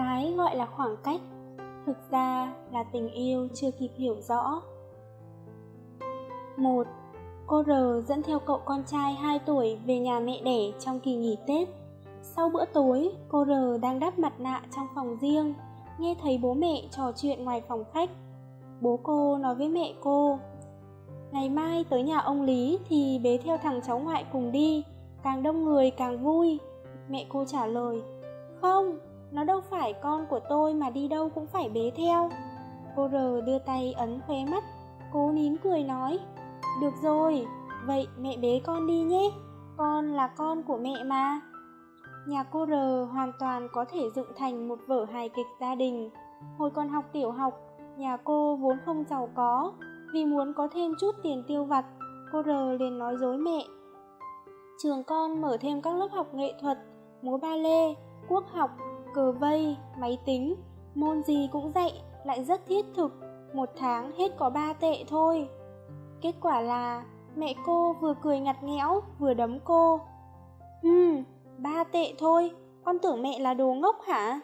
cái gọi là khoảng cách. Thực ra là tình yêu chưa kịp hiểu rõ. Một, cô r dẫn theo cậu con trai hai tuổi về nhà mẹ đẻ trong kỳ nghỉ tết. Sau bữa tối, cô r đang đắp mặt nạ trong phòng riêng, nghe thấy bố mẹ trò chuyện ngoài phòng khách. Bố cô nói với mẹ cô, ngày mai tới nhà ông lý thì bế theo thằng cháu ngoại cùng đi, càng đông người càng vui. Mẹ cô trả lời, không nó đâu phải con của tôi mà đi đâu cũng phải bế theo. Cô r đưa tay ấn khóe mắt, cố nín cười nói, được rồi, vậy mẹ bế con đi nhé. Con là con của mẹ mà. Nhà cô r hoàn toàn có thể dựng thành một vở hài kịch gia đình. Hồi còn học tiểu học, nhà cô vốn không giàu có, vì muốn có thêm chút tiền tiêu vặt, cô r liền nói dối mẹ, trường con mở thêm các lớp học nghệ thuật, múa ba lê, quốc học cờ vây, máy tính, môn gì cũng dạy, lại rất thiết thực, một tháng hết có ba tệ thôi. Kết quả là, mẹ cô vừa cười ngặt nghẽo, vừa đấm cô. Ừ ba tệ thôi, con tưởng mẹ là đồ ngốc hả?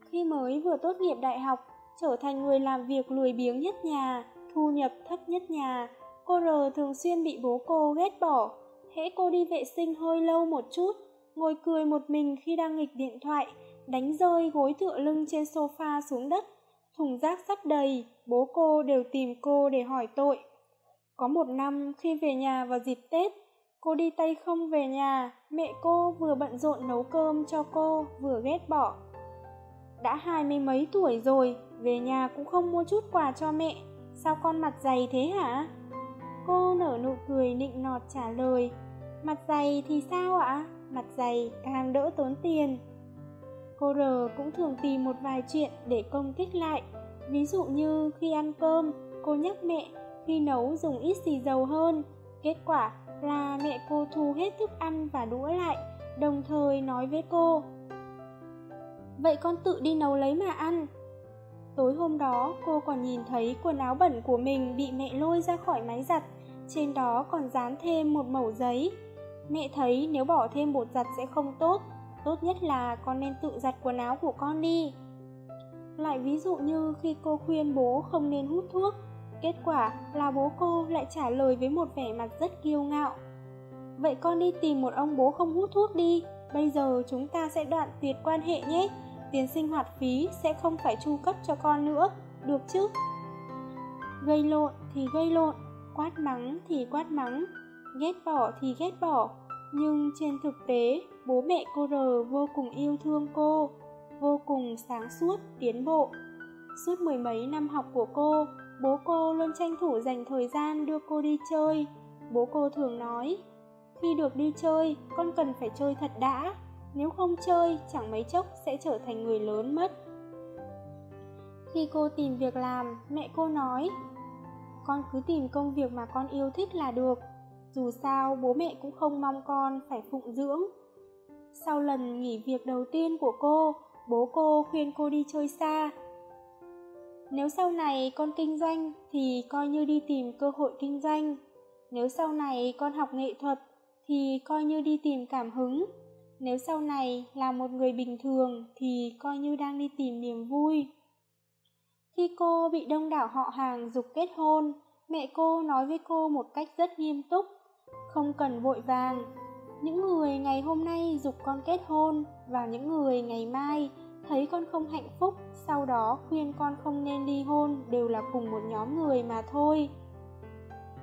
Khi mới vừa tốt nghiệp đại học, trở thành người làm việc lười biếng nhất nhà, thu nhập thấp nhất nhà, cô r thường xuyên bị bố cô ghét bỏ, hễ cô đi vệ sinh hơi lâu một chút ngồi cười một mình khi đang nghịch điện thoại, đánh rơi gối tựa lưng trên sofa xuống đất. Thùng rác sắp đầy, bố cô đều tìm cô để hỏi tội. Có một năm khi về nhà vào dịp tết, cô đi tay không về nhà, mẹ cô vừa bận rộn nấu cơm cho cô, vừa ghét bỏ. Đã hai mươi mấy tuổi rồi, về nhà cũng không mua chút quà cho mẹ. Sao con mặt dày thế hả? Cô nở nụ cười nịnh nọt trả lời. Mặt dày thì sao ạ? Mặt dày, càng đỡ tốn tiền. Cô r cũng thường tìm một vài chuyện để công kích lại. Ví dụ như khi ăn cơm, cô nhắc mẹ khi nấu dùng ít xì dầu hơn. Kết quả là mẹ cô thu hết thức ăn và đũa lại, đồng thời nói với cô, vậy con tự đi nấu lấy mà ăn. Tối hôm đó, cô còn nhìn thấy quần áo bẩn của mình bị mẹ lôi ra khỏi máy giặt. Trên đó còn dán thêm một mẩu giấy mẹ thấy nếu bỏ thêm bột giặt sẽ không tốt. Tốt nhất là con nên tự giặt quần áo của con đi. Lại ví dụ như khi cô khuyên bố không nên hút thuốc, kết quả là bố cô lại trả lời với một vẻ mặt rất kiêu ngạo. Vậy con đi tìm một ông bố không hút thuốc đi, bây giờ chúng ta sẽ đoạn tuyệt quan hệ nhé. Tiền sinh hoạt phí sẽ không phải chu cấp cho con nữa, được chứ? Gây lộn thì gây lộn, quát mắng thì quát mắng ghét bỏ thì ghét bỏ. Nhưng trên thực tế, bố mẹ cô r vô cùng yêu thương cô, vô cùng sáng suốt, tiến bộ. Suốt mười mấy năm học của cô, bố cô luôn tranh thủ dành thời gian đưa cô đi chơi. Bố cô thường nói, khi được đi chơi, con cần phải chơi thật đã. Nếu không chơi, chẳng mấy chốc sẽ trở thành người lớn mất. Khi cô tìm việc làm, mẹ cô nói, con cứ tìm công việc mà con yêu thích là được dù sao bố mẹ cũng không mong con phải phụng dưỡng. Sau lần nghỉ việc đầu tiên của cô, bố cô khuyên cô đi chơi xa. Nếu sau này con kinh doanh thì coi như đi tìm cơ hội kinh doanh. Nếu sau này con học nghệ thuật thì coi như đi tìm cảm hứng. Nếu sau này là một người bình thường thì coi như đang đi tìm niềm vui. Khi cô bị đông đảo họ hàng dục kết hôn, mẹ cô nói với cô một cách rất nghiêm túc không cần vội vàng. Những người ngày hôm nay dục con kết hôn và những người ngày mai thấy con không hạnh phúc, sau đó khuyên con không nên ly hôn đều là cùng một nhóm người mà thôi.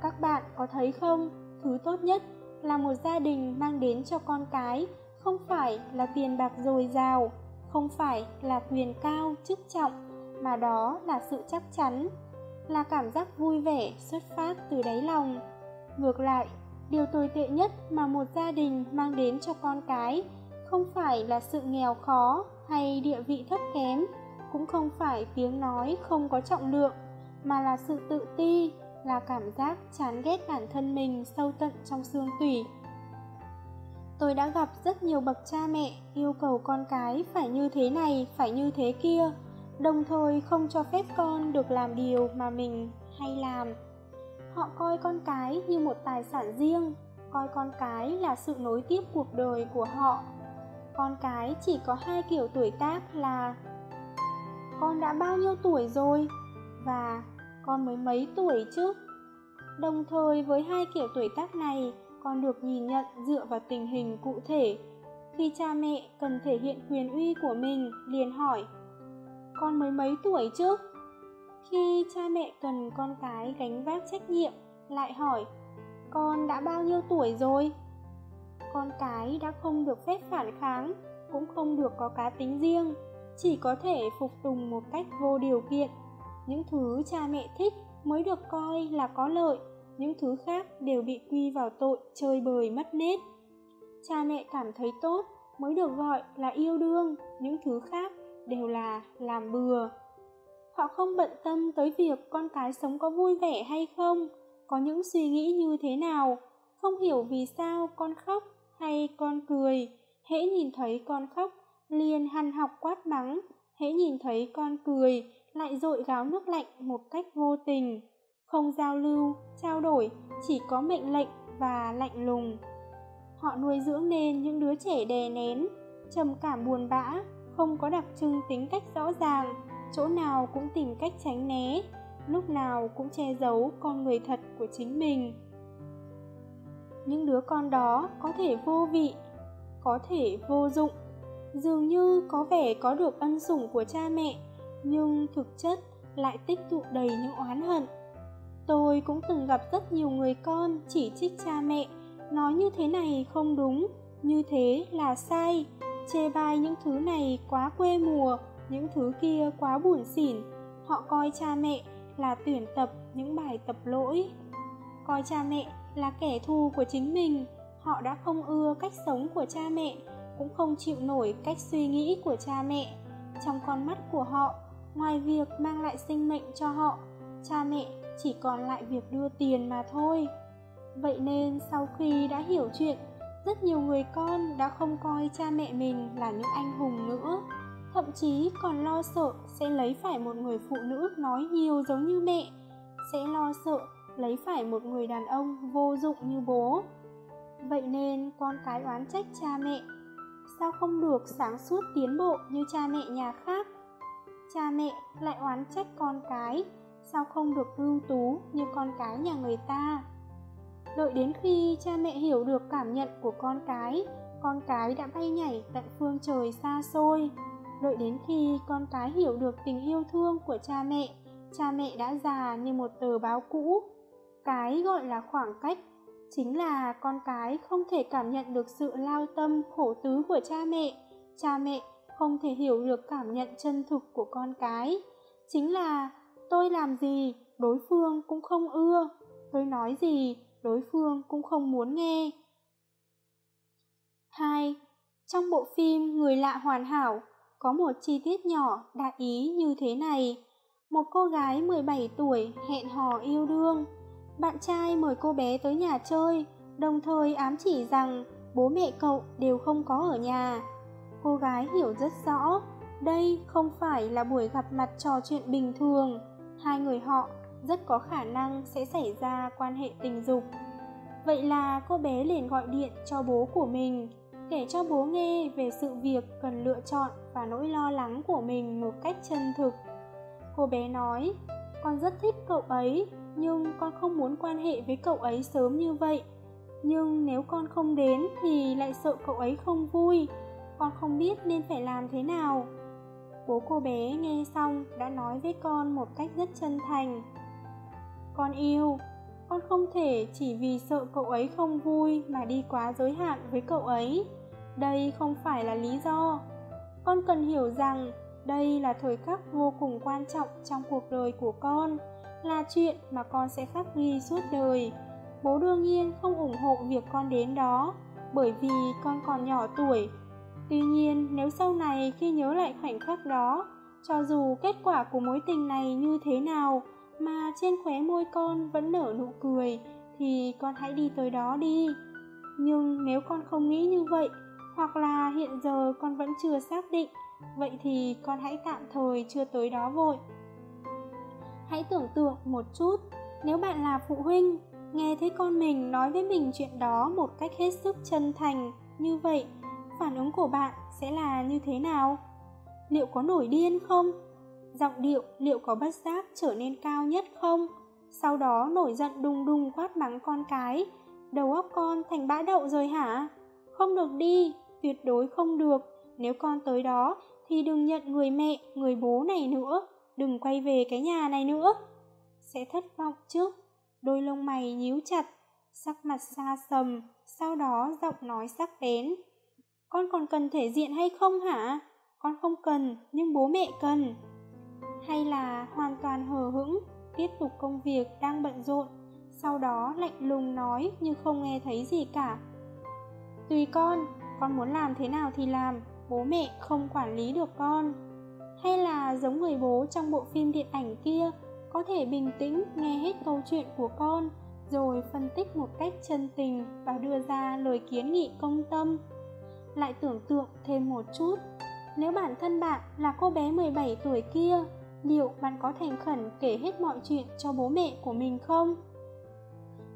Các bạn có thấy không? Thứ tốt nhất là một gia đình mang đến cho con cái không phải là tiền bạc dồi dào, không phải là quyền cao, chức trọng, mà đó là sự chắc chắn, là cảm giác vui vẻ, xuất phát từ đáy lòng. Ngược lại điều tồi tệ nhất mà một gia đình mang đến cho con cái. Không phải là sự nghèo khó hay địa vị thấp kém, cũng không phải tiếng nói không có trọng lượng, mà là sự tự ti, là cảm giác chán ghét bản thân mình sâu tận trong xương tủy. Tôi đã gặp rất nhiều bậc cha mẹ yêu cầu con cái phải như thế này, phải như thế kia, đồng thời không cho phép con được làm điều mà mình hay làm họ coi con cái như một tài sản riêng, coi con cái là sự nối tiếp cuộc đời của họ. Con cái chỉ có hai kiểu tuổi tác là con đã bao nhiêu tuổi rồi và con mới mấy tuổi chứ? Đồng thời với hai kiểu tuổi tác này, con được nhìn nhận dựa vào tình hình cụ thể. Khi cha mẹ cần thể hiện quyền uy của mình, liền hỏi, con mới mấy tuổi chứ? Khi cha mẹ cần con cái gánh vác trách nhiệm, lại hỏi, con đã bao nhiêu tuổi rồi? Con cái đã không được phép phản kháng, cũng không được có cá tính riêng, chỉ có thể phục tùng một cách vô điều kiện. Những thứ cha mẹ thích mới được coi là có lợi, những thứ khác đều bị quy vào tội chơi bời mất nết. Cha mẹ cảm thấy tốt mới được gọi là yêu đương, những thứ khác đều là làm bừa họ không bận tâm tới việc con cái sống có vui vẻ hay không, có những suy nghĩ như thế nào, không hiểu vì sao con khóc hay con cười. Hễ nhìn thấy con khóc, liền hằn học quát mắng. Hễ nhìn thấy con cười, lại dội gáo nước lạnh một cách vô tình. Không giao lưu, trao đổi, chỉ có mệnh lệnh và lạnh lùng. Họ nuôi dưỡng nên những đứa trẻ đè nén, trầm cảm buồn bã, không có đặc trưng tính cách rõ ràng chỗ nào cũng tìm cách tránh né, lúc nào cũng che giấu con người thật của chính mình. Những đứa con đó có thể vô vị, có thể vô dụng, dường như có vẻ có được ân sủng của cha mẹ, nhưng thực chất lại tích tụ đầy những oán hận. Tôi cũng từng gặp rất nhiều người con chỉ trích cha mẹ, nói như thế này không đúng, như thế là sai, chê bai những thứ này quá quê mùa những thứ kia quá buồn xỉn. Họ coi cha mẹ là tuyển tập những bài tập lỗi. Coi cha mẹ là kẻ thù của chính mình. Họ đã không ưa cách sống của cha mẹ, cũng không chịu nổi cách suy nghĩ của cha mẹ. Trong con mắt của họ, ngoài việc mang lại sinh mệnh cho họ, cha mẹ chỉ còn lại việc đưa tiền mà thôi. Vậy nên sau khi đã hiểu chuyện, rất nhiều người con đã không coi cha mẹ mình là những anh hùng nữa thậm chí còn lo sợ sẽ lấy phải một người phụ nữ nói nhiều giống như mẹ, sẽ lo sợ lấy phải một người đàn ông vô dụng như bố. Vậy nên con cái oán trách cha mẹ, sao không được sáng suốt tiến bộ như cha mẹ nhà khác? Cha mẹ lại oán trách con cái, sao không được ưu tú như con cái nhà người ta? Đợi đến khi cha mẹ hiểu được cảm nhận của con cái con cái đã bay nhảy tận phương trời xa xôi đợi đến khi con cái hiểu được tình yêu thương của cha mẹ cha mẹ đã già như một tờ báo cũ. Cái gọi là khoảng cách chính là con cái không thể cảm nhận được sự lao tâm, khổ tứ của cha mẹ. Cha mẹ không thể hiểu được cảm nhận chân thực của con cái. Chính là, tôi làm gì, đối phương cũng không ưa. Tôi nói gì, đối phương cũng không muốn nghe. Hai, trong bộ phim người lạ hoàn hảo có một chi tiết nhỏ đại ý như thế này. Một cô gái 17 tuổi hẹn hò yêu đương. Bạn trai mời cô bé tới nhà chơi, đồng thời ám chỉ rằng bố mẹ cậu đều không có ở nhà. Cô gái hiểu rất rõ, đây không phải là buổi gặp mặt trò chuyện bình thường. Hai người họ rất có khả năng sẽ xảy ra quan hệ tình dục. Vậy là cô bé liền gọi điện cho bố của mình, kể cho bố nghe về sự việc cần lựa chọn và nỗi lo lắng của mình một cách chân thực. Cô bé nói, con rất thích cậu ấy, nhưng con không muốn quan hệ với cậu ấy sớm như vậy. Nhưng nếu con không đến thì lại sợ cậu ấy không vui. Con không biết nên phải làm thế nào. Bố cô bé nghe xong đã nói với con một cách rất chân thành. Con yêu, con không thể chỉ vì sợ cậu ấy không vui mà đi quá giới hạn với cậu ấy. Đây không phải là lý do con cần hiểu rằng đây là thời khắc vô cùng quan trọng trong cuộc đời của con là chuyện mà con sẽ khắc ghi suốt đời bố đương nhiên không ủng hộ việc con đến đó bởi vì con còn nhỏ tuổi Tuy nhiên, nếu sau này khi nhớ lại khoảnh khắc đó, cho dù kết quả của mối tình này như thế nào, mà trên khóe môi con vẫn nở nụ cười, thì con hãy đi tới đó đi. Nhưng nếu con không nghĩ như vậy, hoặc là hiện giờ con vẫn chưa xác định, vậy thì con hãy tạm thời chưa tới đó vội. Hãy tưởng tượng một chút, nếu bạn là phụ huynh, nghe thấy con mình nói với mình chuyện đó một cách hết sức chân thành như vậy, phản ứng của bạn sẽ là như thế nào? Liệu có nổi điên không? Giọng điệu liệu có bất giác trở nên cao nhất không? Sau đó nổi giận đùng đùng quát mắng con cái. Đầu óc con thành bã đậu rồi hả? Không được đi, tuyệt đối không được. Nếu con tới đó thì đừng nhận người mẹ, người bố này nữa. Đừng quay về cái nhà này nữa. Sẽ thất vọng chứ. Đôi lông mày nhíu chặt, sắc mặt xa sầm, sau đó giọng nói sắc bén. Con còn cần thể diện hay không hả? Con không cần, nhưng bố mẹ cần. Hay là hoàn toàn hờ hững, tiếp tục công việc đang bận rộn, sau đó lạnh lùng nói như không nghe thấy gì cả. Tùy con, con muốn làm thế nào thì làm, bố mẹ không quản lý được con. Hay là giống người bố trong bộ phim điện ảnh kia, có thể bình tĩnh nghe hết câu chuyện của con, rồi phân tích một cách chân tình và đưa ra lời kiến nghị công tâm. Lại tưởng tượng thêm một chút, nếu bản thân bạn là cô bé 17 tuổi kia, liệu bạn có thành khẩn kể hết mọi chuyện cho bố mẹ của mình không?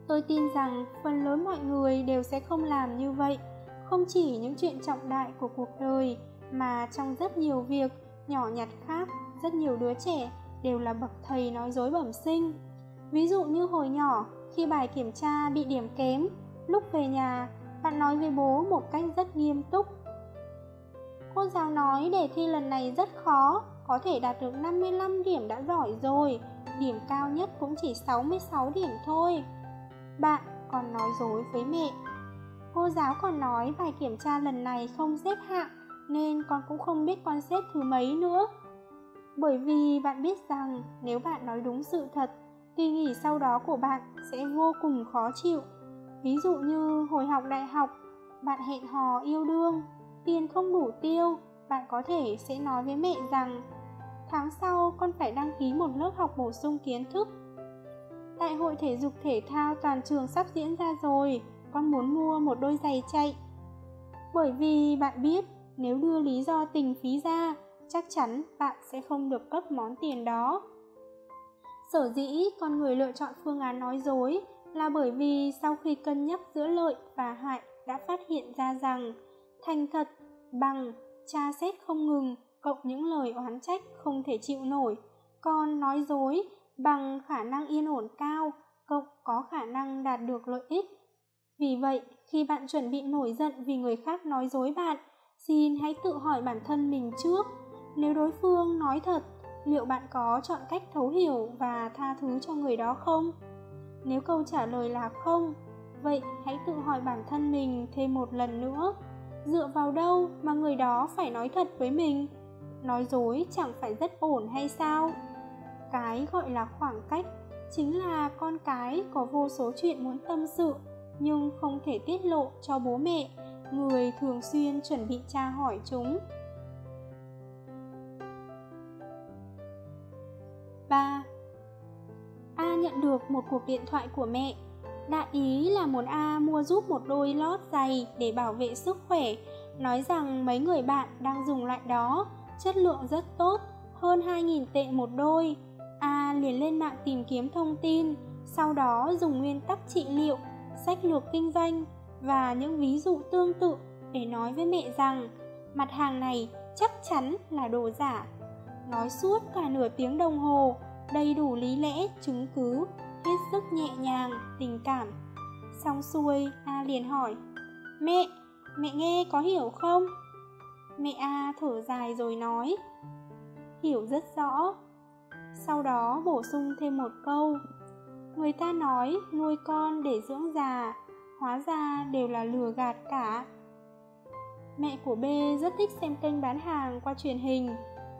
Tôi tin rằng phần lớn mọi người đều sẽ không làm như vậy, không chỉ những chuyện trọng đại của cuộc đời, mà trong rất nhiều việc nhỏ nhặt khác, rất nhiều đứa trẻ đều là bậc thầy nói dối bẩm sinh. Ví dụ như hồi nhỏ, khi bài kiểm tra bị điểm kém, lúc về nhà, bạn nói với bố một cách rất nghiêm túc. Cô giáo nói đề thi lần này rất khó, có thể đạt được 55 điểm đã giỏi rồi, điểm cao nhất cũng chỉ 66 điểm thôi. Bạn còn nói dối với mẹ. Cô giáo còn nói bài kiểm tra lần này không xếp hạng, nên con cũng không biết con xếp thứ mấy nữa. Bởi vì bạn biết rằng nếu bạn nói đúng sự thật, kỳ nghỉ sau đó của bạn sẽ vô cùng khó chịu. Ví dụ như hồi học đại học, bạn hẹn hò yêu đương, tiền không đủ tiêu, bạn có thể sẽ nói với mẹ rằng tháng sau con phải đăng ký một lớp học bổ sung kiến thức. Đại hội thể dục thể thao toàn trường sắp diễn ra rồi, con muốn mua một đôi giày chạy. Bởi vì bạn biết, nếu đưa lý do tình phí ra, chắc chắn bạn sẽ không được cấp món tiền đó. Sở dĩ con người lựa chọn phương án nói dối là bởi vì sau khi cân nhắc giữa lợi và hại đã phát hiện ra rằng thành thật bằng tra xét không ngừng cộng những lời oán trách không thể chịu nổi còn nói dối bằng khả năng yên ổn cao cộng có khả năng đạt được lợi ích vì vậy, khi bạn chuẩn bị nổi giận vì người khác nói dối bạn, xin hãy tự hỏi bản thân mình trước. Nếu đối phương nói thật, liệu bạn có chọn cách thấu hiểu và tha thứ cho người đó không? Nếu câu trả lời là không, vậy hãy tự hỏi bản thân mình thêm một lần nữa. Dựa vào đâu mà người đó phải nói thật với mình? Nói dối chẳng phải rất ổn hay sao? Cái gọi là khoảng cách chính là con cái có vô số chuyện muốn tâm sự nhưng không thể tiết lộ cho bố mẹ người thường xuyên chuẩn bị tra hỏi chúng 3. A nhận được một cuộc điện thoại của mẹ. Đại ý là muốn A mua giúp một đôi lót giày để bảo vệ sức khỏe, nói rằng mấy người bạn đang dùng loại đó, chất lượng rất tốt, hơn 2.000 tệ một đôi. A liền lên mạng tìm kiếm thông tin, sau đó dùng nguyên tắc trị liệu, sách lược kinh doanh và những ví dụ tương tự để nói với mẹ rằng mặt hàng này chắc chắn là đồ giả nói suốt cả nửa tiếng đồng hồ, đầy đủ lý lẽ, chứng cứ, hết sức nhẹ nhàng, tình cảm. Xong xuôi, A liền hỏi, Mẹ, mẹ nghe có hiểu không? Mẹ A thở dài rồi nói, Hiểu rất rõ. Sau đó bổ sung thêm một câu, Người ta nói nuôi con để dưỡng già, hóa ra đều là lừa gạt cả. Mẹ của B rất thích xem kênh bán hàng qua truyền hình,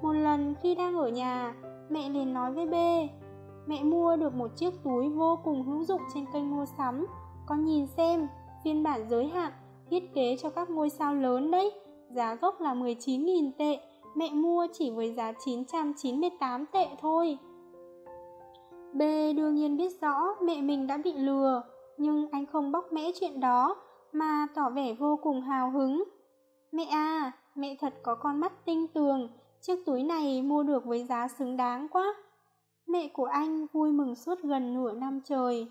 một lần khi đang ở nhà, mẹ liền nói với B, mẹ mua được một chiếc túi vô cùng hữu dụng trên kênh mua sắm, con nhìn xem, phiên bản giới hạn, thiết kế cho các ngôi sao lớn đấy, giá gốc là 19.000 tệ, mẹ mua chỉ với giá 998 tệ thôi. B đương nhiên biết rõ mẹ mình đã bị lừa, nhưng anh không bóc mẽ chuyện đó, mà tỏ vẻ vô cùng hào hứng. Mẹ à, mẹ thật có con mắt tinh tường, chiếc túi này mua được với giá xứng đáng quá. Mẹ của anh vui mừng suốt gần nửa năm trời.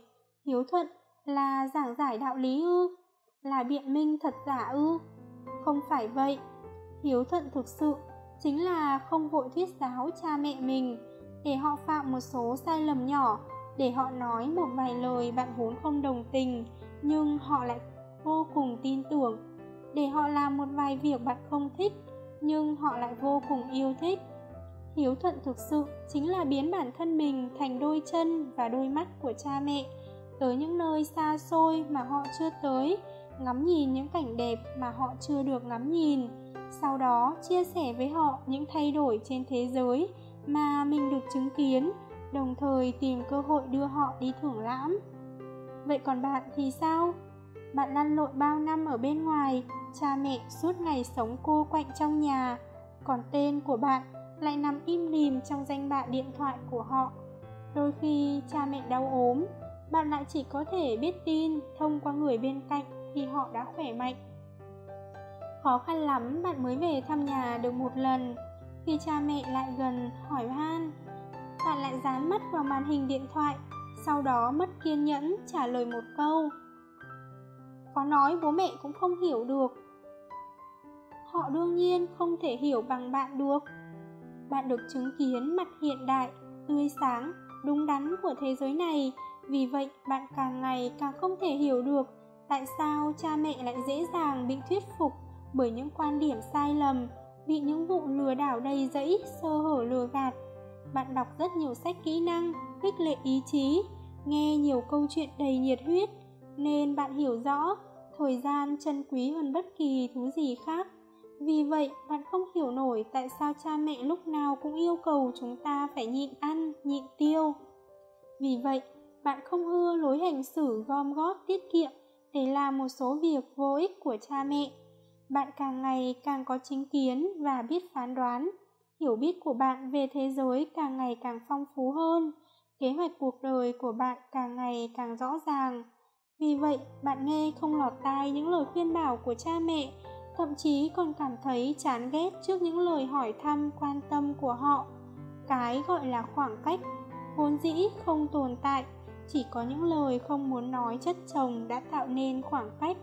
Hiếu thuận là giảng giải đạo lý ư? Là biện minh thật giả ư? Không phải vậy. Hiếu thuận thực sự chính là không vội thuyết giáo cha mẹ mình để họ phạm một số sai lầm nhỏ, để họ nói một vài lời bạn vốn không đồng tình, nhưng họ lại vô cùng tin tưởng, để họ làm một vài việc bạn không thích, nhưng họ lại vô cùng yêu thích. Hiếu thuận thực sự chính là biến bản thân mình thành đôi chân và đôi mắt của cha mẹ, tới những nơi xa xôi mà họ chưa tới, ngắm nhìn những cảnh đẹp mà họ chưa được ngắm nhìn, sau đó chia sẻ với họ những thay đổi trên thế giới mà mình được chứng kiến, đồng thời tìm cơ hội đưa họ đi thưởng lãm. Vậy còn bạn thì sao? Bạn lăn lộn bao năm ở bên ngoài, cha mẹ suốt ngày sống cô quạnh trong nhà, còn tên của bạn lại nằm im lìm trong danh bạ điện thoại của họ. Đôi khi cha mẹ đau ốm, bạn lại chỉ có thể biết tin thông qua người bên cạnh khi họ đã khỏe mạnh. Khó khăn lắm bạn mới về thăm nhà được một lần, khi cha mẹ lại gần hỏi han, bạn lại dán mắt vào màn hình điện thoại, sau đó mất kiên nhẫn trả lời một câu. Có nói bố mẹ cũng không hiểu được. Họ đương nhiên không thể hiểu bằng bạn được. Bạn được chứng kiến mặt hiện đại, tươi sáng, đúng đắn của thế giới này, vì vậy bạn càng ngày càng không thể hiểu được tại sao cha mẹ lại dễ dàng bị thuyết phục bởi những quan điểm sai lầm, bị những vụ lừa đảo đầy rẫy, sơ hở lừa gạt. Bạn đọc rất nhiều sách kỹ năng, khích lệ ý chí, nghe nhiều câu chuyện đầy nhiệt huyết, nên bạn hiểu rõ thời gian chân quý hơn bất kỳ thứ gì khác. Vì vậy, bạn không hiểu nổi tại sao cha mẹ lúc nào cũng yêu cầu chúng ta phải nhịn ăn, nhịn tiêu. Vì vậy, bạn không ưa lối hành xử gom góp tiết kiệm để làm một số việc vô ích của cha mẹ. Bạn càng ngày càng có chính kiến và biết phán đoán. Hiểu biết của bạn về thế giới càng ngày càng phong phú hơn. Kế hoạch cuộc đời của bạn càng ngày càng rõ ràng. Vì vậy, bạn nghe không lọt tai những lời khuyên bảo của cha mẹ, thậm chí còn cảm thấy chán ghét trước những lời hỏi thăm quan tâm của họ. Cái gọi là khoảng cách, vốn dĩ không tồn tại, chỉ có những lời không muốn nói chất chồng đã tạo nên khoảng cách.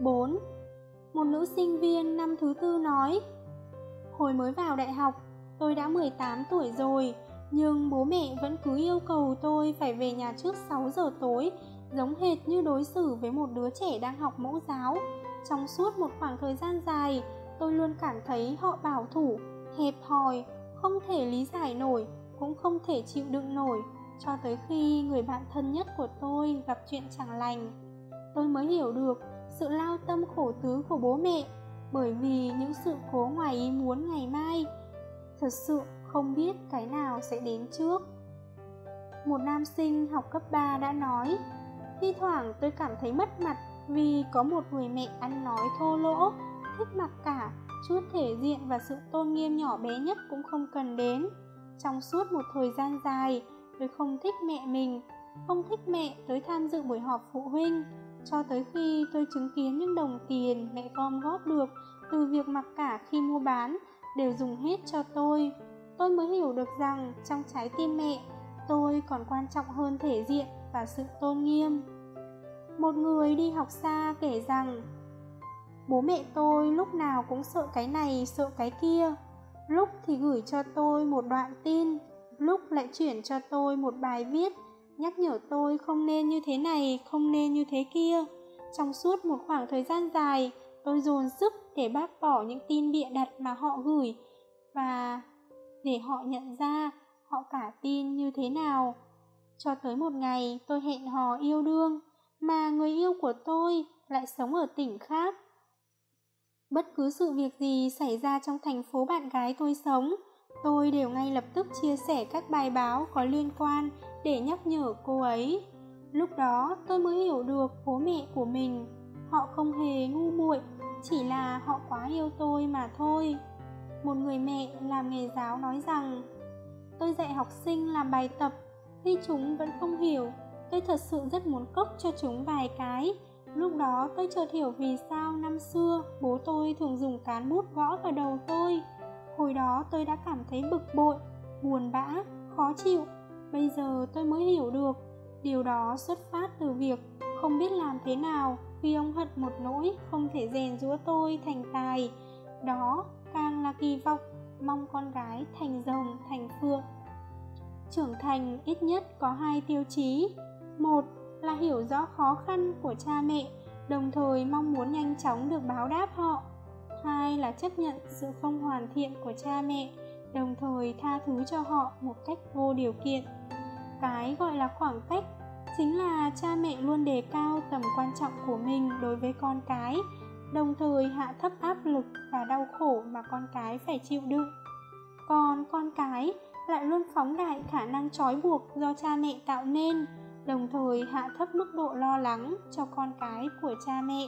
Bốn Một nữ sinh viên năm thứ tư nói Hồi mới vào đại học, tôi đã 18 tuổi rồi, nhưng bố mẹ vẫn cứ yêu cầu tôi phải về nhà trước 6 giờ tối, giống hệt như đối xử với một đứa trẻ đang học mẫu giáo. Trong suốt một khoảng thời gian dài, tôi luôn cảm thấy họ bảo thủ, hẹp hòi, không thể lý giải nổi, cũng không thể chịu đựng nổi, cho tới khi người bạn thân nhất của tôi gặp chuyện chẳng lành. Tôi mới hiểu được sự lao tâm khổ tứ của bố mẹ, bởi vì những sự cố ngoài ý muốn ngày mai. Thật sự không biết cái nào sẽ đến trước. Một nam sinh học cấp 3 đã nói, thi thoảng tôi cảm thấy mất mặt vì có một người mẹ ăn nói thô lỗ, thích mặc cả, chút thể diện và sự tôn nghiêm nhỏ bé nhất cũng không cần đến. Trong suốt một thời gian dài, tôi không thích mẹ mình, không thích mẹ tới tham dự buổi họp phụ huynh, cho tới khi tôi chứng kiến những đồng tiền mẹ gom góp được từ việc mặc cả khi mua bán đều dùng hết cho tôi. Tôi mới hiểu được rằng trong trái tim mẹ, tôi còn quan trọng hơn thể diện và sự tôn nghiêm. Một người đi học xa kể rằng, bố mẹ tôi lúc nào cũng sợ cái này, sợ cái kia. Lúc thì gửi cho tôi một đoạn tin, lúc lại chuyển cho tôi một bài viết nhắc nhở tôi không nên như thế này không nên như thế kia trong suốt một khoảng thời gian dài tôi dồn sức để bác bỏ những tin bịa đặt mà họ gửi và để họ nhận ra họ cả tin như thế nào. Cho tới một ngày tôi hẹn hò yêu đương, mà người yêu của tôi lại sống ở tỉnh khác. Bất cứ sự việc gì xảy ra trong thành phố bạn gái tôi sống, tôi đều ngay lập tức chia sẻ các bài báo có liên quan để nhắc nhở cô ấy. Lúc đó tôi mới hiểu được bố mẹ của mình. Họ không hề ngu muội Chỉ là họ quá yêu tôi mà thôi. Một người mẹ làm nghề giáo nói rằng Tôi dạy học sinh làm bài tập Khi chúng vẫn không hiểu Tôi thật sự rất muốn cốc cho chúng vài cái. Lúc đó tôi chợt hiểu vì sao năm xưa bố tôi thường dùng cán bút gõ vào đầu tôi. Hồi đó tôi đã cảm thấy bực bội, buồn bã, khó chịu. Bây giờ tôi mới hiểu được, Điều đó xuất phát từ việc không biết làm thế nào khi ông hận một nỗi không thể rèn giũa tôi thành tài. Đó càng là kỳ vọng mong con gái thành rồng, thành phượng. Trưởng thành ít nhất có hai tiêu chí. Một là hiểu rõ khó khăn của cha mẹ, đồng thời mong muốn nhanh chóng được báo đáp họ. Hai là chấp nhận sự không hoàn thiện của cha mẹ, đồng thời tha thứ cho họ một cách vô điều kiện cái gọi là khoảng cách chính là cha mẹ luôn đề cao tầm quan trọng của mình đối với con cái, đồng thời hạ thấp áp lực và đau khổ mà con cái phải chịu đựng. Còn con cái lại luôn phóng đại khả năng trói buộc do cha mẹ tạo nên, đồng thời hạ thấp mức độ lo lắng cho con cái của cha mẹ.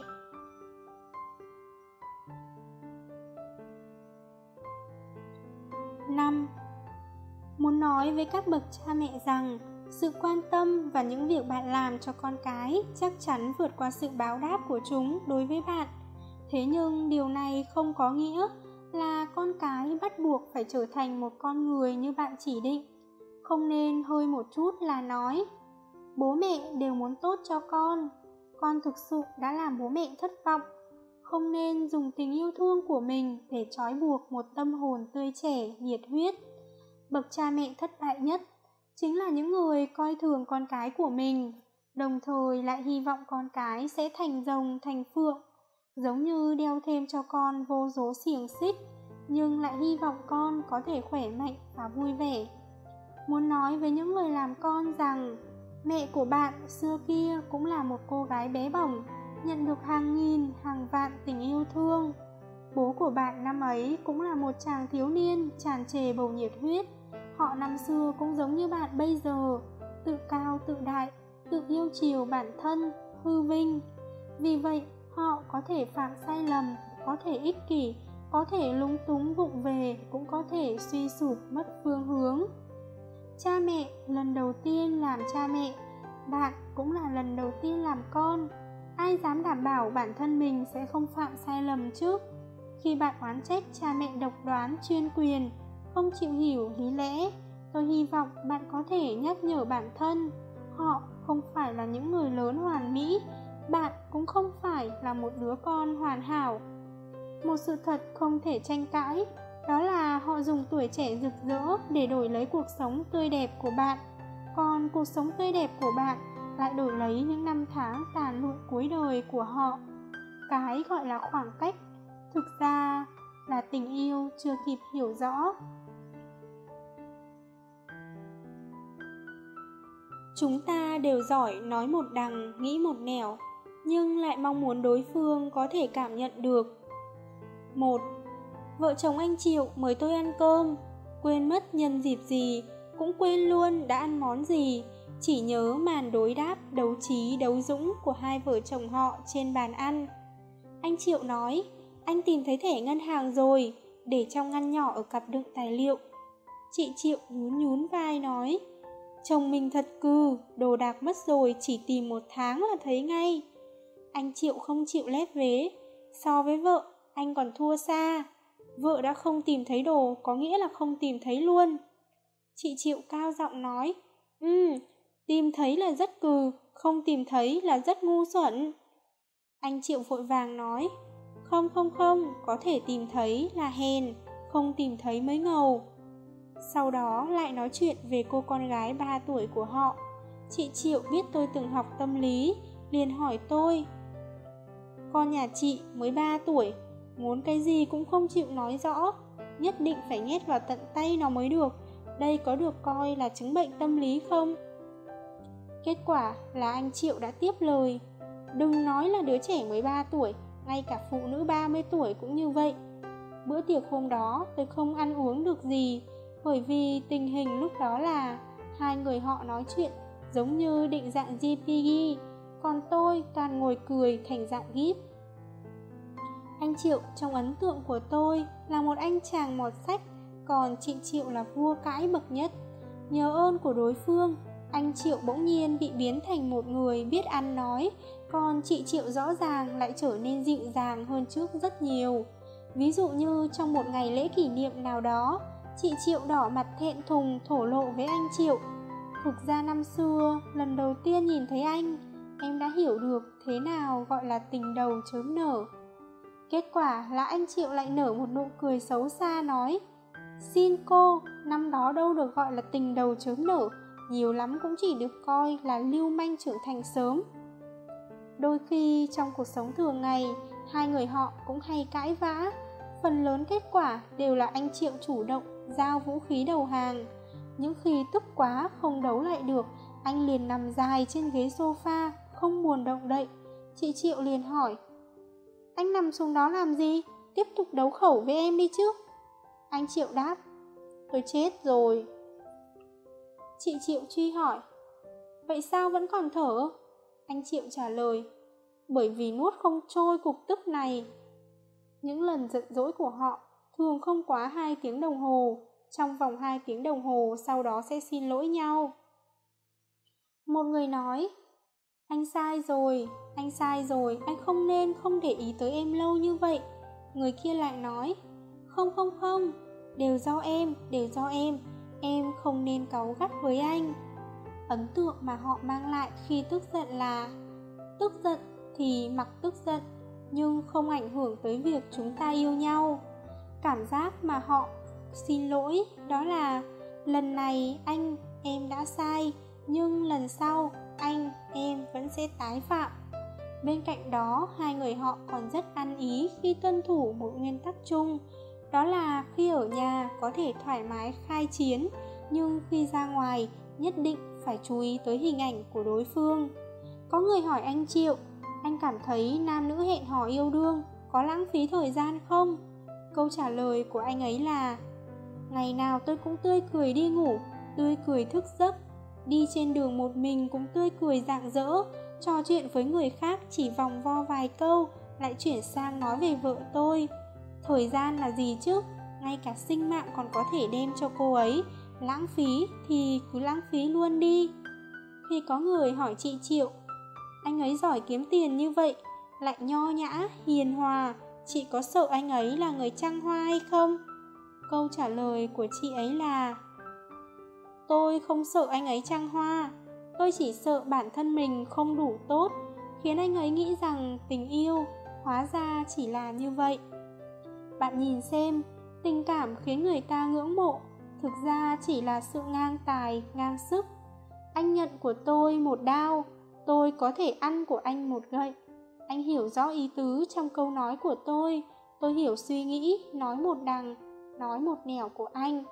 Năm muốn nói với các bậc cha mẹ rằng, sự quan tâm và những việc bạn làm cho con cái chắc chắn vượt qua sự báo đáp của chúng đối với bạn. Thế nhưng điều này không có nghĩa là con cái bắt buộc phải trở thành một con người như bạn chỉ định. Không nên hơi một chút là nói, bố mẹ đều muốn tốt cho con con thực sự đã làm bố mẹ thất vọng. Không nên dùng tình yêu thương của mình để trói buộc một tâm hồn tươi trẻ, nhiệt huyết bậc cha mẹ thất bại nhất chính là những người coi thường con cái của mình, đồng thời lại hy vọng con cái sẽ thành rồng, thành phượng, giống như đeo thêm cho con vô số xiềng xích, nhưng lại hy vọng con có thể khỏe mạnh và vui vẻ. Muốn nói với những người làm con rằng, mẹ của bạn xưa kia cũng là một cô gái bé bỏng, nhận được hàng nghìn, hàng vạn tình yêu thương. Bố của bạn năm ấy cũng là một chàng thiếu niên tràn trề bầu nhiệt huyết họ năm xưa cũng giống như bạn bây giờ, tự cao, tự đại, tự yêu chiều bản thân, hư vinh. Vì vậy, họ có thể phạm sai lầm, có thể ích kỷ, có thể lúng túng vụng về, cũng có thể suy sụp, mất phương hướng. Cha mẹ, lần đầu tiên làm cha mẹ, bạn cũng là lần đầu tiên làm con. Ai dám đảm bảo bản thân mình sẽ không phạm sai lầm trước khi bạn oán trách cha mẹ độc đoán, chuyên quyền không chịu hiểu lý lẽ. Tôi hy vọng bạn có thể nhắc nhở bản thân, họ không phải là những người lớn hoàn mỹ. Bạn cũng không phải là một đứa con hoàn hảo. Một sự thật không thể tranh cãi, đó là họ dùng tuổi trẻ rực rỡ để đổi lấy cuộc sống tươi đẹp của bạn. Còn cuộc sống tươi đẹp của bạn lại đổi lấy những năm tháng tàn lụi cuối đời của họ. Cái gọi là khoảng cách thực ra là tình yêu chưa kịp hiểu rõ. Chúng ta đều giỏi nói một đằng, nghĩ một nẻo, nhưng lại mong muốn đối phương có thể cảm nhận được. Một, vợ chồng anh triệu mời tôi ăn cơm. Quên mất nhân dịp gì, cũng quên luôn đã ăn món gì, chỉ nhớ màn đối đáp, đấu trí, đấu dũng của hai vợ chồng họ trên bàn ăn. Anh triệu nói, anh tìm thấy thẻ ngân hàng rồi, để trong ngăn nhỏ ở cặp đựng tài liệu. Chị triệu nhún nhún vai nói chồng mình thật cừ, đồ đạc mất rồi, chỉ tìm một tháng là thấy ngay. Anh triệu không chịu lép vế. So với vợ, anh còn thua xa. Vợ đã không tìm thấy đồ, có nghĩa là không tìm thấy luôn. Chị triệu cao giọng nói ừ tìm thấy là rất cừ, không tìm thấy là rất ngu xuẩn. Anh triệu vội vàng nói, không không không, có thể tìm thấy là hèn, không tìm thấy mới ngầu sau đó lại nói chuyện về cô con gái ba tuổi của họ. Chị triệu biết tôi từng học tâm lý, liền hỏi tôi, con nhà chị mới ba tuổi, muốn cái gì cũng không chịu nói rõ, nhất định phải nhét vào tận tay nó mới được. Đây có được coi là chứng bệnh tâm lý không? Kết quả là anh triệu đã tiếp lời, đừng nói là đứa trẻ mới ba tuổi, ngay cả phụ nữ 30 tuổi cũng như vậy. Bữa tiệc hôm đó tôi không ăn uống được gì bởi vì tình hình lúc đó là hai người họ nói chuyện giống như định dạng JPG, còn tôi toàn ngồi cười thành dạng GIF. Anh Triệu trong ấn tượng của tôi là một anh chàng mọt sách, còn chị Triệu là vua cãi bậc nhất. Nhờ ơn của đối phương, anh Triệu bỗng nhiên bị biến thành một người biết ăn nói, còn chị Triệu rõ ràng lại trở nên dịu dàng hơn trước rất nhiều. Ví dụ như trong một ngày lễ kỷ niệm nào đó, chị Triệu đỏ mặt thẹn thùng thổ lộ với anh Triệu. Thực ra năm xưa, lần đầu tiên nhìn thấy anh, em đã hiểu được thế nào gọi là tình đầu chớm nở. Kết quả là anh Triệu lại nở một nụ cười xấu xa nói Xin cô, năm đó đâu được gọi là tình đầu chớm nở Nhiều lắm cũng chỉ được coi là lưu manh trưởng thành sớm Đôi khi trong cuộc sống thường ngày Hai người họ cũng hay cãi vã Phần lớn kết quả đều là anh Triệu chủ động giao vũ khí đầu hàng Những khi tức quá, không đấu lại được, Anh liền nằm dài trên ghế sofa, Không buồn động đậy Chị Triệu liền hỏi, anh nằm xuống đó làm gì? Tiếp tục đấu khẩu với em đi chứ. Anh Triệu đáp. Tôi chết rồi. Chị Triệu truy hỏi. Vậy sao vẫn còn thở? Anh Triệu trả lời. Bởi vì nuốt không trôi cục tức này. Những lần giận dỗi của họ thường không quá 2 tiếng đồng hồ. Trong vòng 2 tiếng đồng hồ sau đó sẽ xin lỗi nhau. Một người nói, anh sai rồi, anh sai rồi, anh không nên không để ý tới em lâu như vậy. Người kia lại nói, không không không, đều do em, đều do em, em không nên cáu gắt với anh. Ấn tượng mà họ mang lại khi tức giận là Tức giận thì mặc tức giận, nhưng không ảnh hưởng tới việc chúng ta yêu nhau. Cảm giác mà họ xin lỗi đó là lần này anh, em đã sai, nhưng lần sau anh, em vẫn sẽ tái phạm. Bên cạnh đó, hai người họ còn rất ăn ý khi tuân thủ một nguyên tắc chung, đó là khi ở nhà có thể thoải mái khai chiến, nhưng khi ra ngoài nhất định phải chú ý tới hình ảnh của đối phương. Có người hỏi anh Triệu, anh cảm thấy nam nữ hẹn hò yêu đương có lãng phí thời gian không? Câu trả lời của anh ấy là Ngày nào tôi cũng tươi cười đi ngủ, tươi cười thức giấc, Đi trên đường một mình cũng tươi cười rạng rỡ. Trò chuyện với người khác chỉ vòng vo vài câu Lại chuyển sang nói về vợ tôi. Thời gian là gì chứ? Ngay cả sinh mạng còn có thể đem cho cô ấy. Lãng phí thì cứ lãng phí luôn đi. Khi có người hỏi chị Triệu Anh ấy giỏi kiếm tiền như vậy Lại nho nhã, hiền hòa. Chị có sợ anh ấy là người trăng hoa hay không? Câu trả lời của chị ấy là Tôi không sợ anh ấy trăng hoa. Tôi chỉ sợ bản thân mình không đủ tốt Khiến anh ấy nghĩ rằng tình yêu Hóa ra chỉ là như vậy. Bạn nhìn xem Tình cảm khiến người ta ngưỡng mộ Thực ra chỉ là sự ngang tài, ngang sức. Anh nhận của tôi một đao Tôi có thể ăn của anh một gậy. Anh hiểu rõ ý tứ trong câu nói của tôi Tôi hiểu suy nghĩ, nói một đằng, nói một nẻo của anh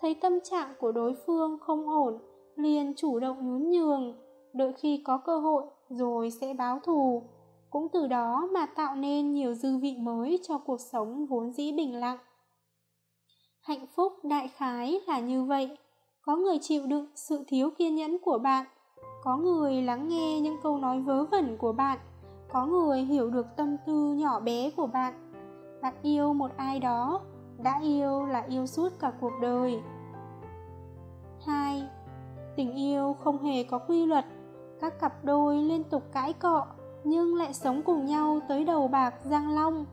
thấy tâm trạng của đối phương không ổn, liền chủ động nhún nhường, đợi khi có cơ hội rồi sẽ báo thù. Cũng từ đó mà tạo nên nhiều dư vị mới cho cuộc sống vốn dĩ bình lặng. Hạnh phúc đại khái là như vậy. Có người chịu đựng sự thiếu kiên nhẫn của bạn, có người lắng nghe những câu nói vớ vẩn của bạn, có người hiểu được tâm tư nhỏ bé của bạn. Bạn yêu một ai đó, đã yêu là yêu suốt cả cuộc đời. 2. Tình yêu không hề có quy luật. Các cặp đôi liên tục cãi cọ, Nhưng lại sống cùng nhau tới đầu bạc giang long.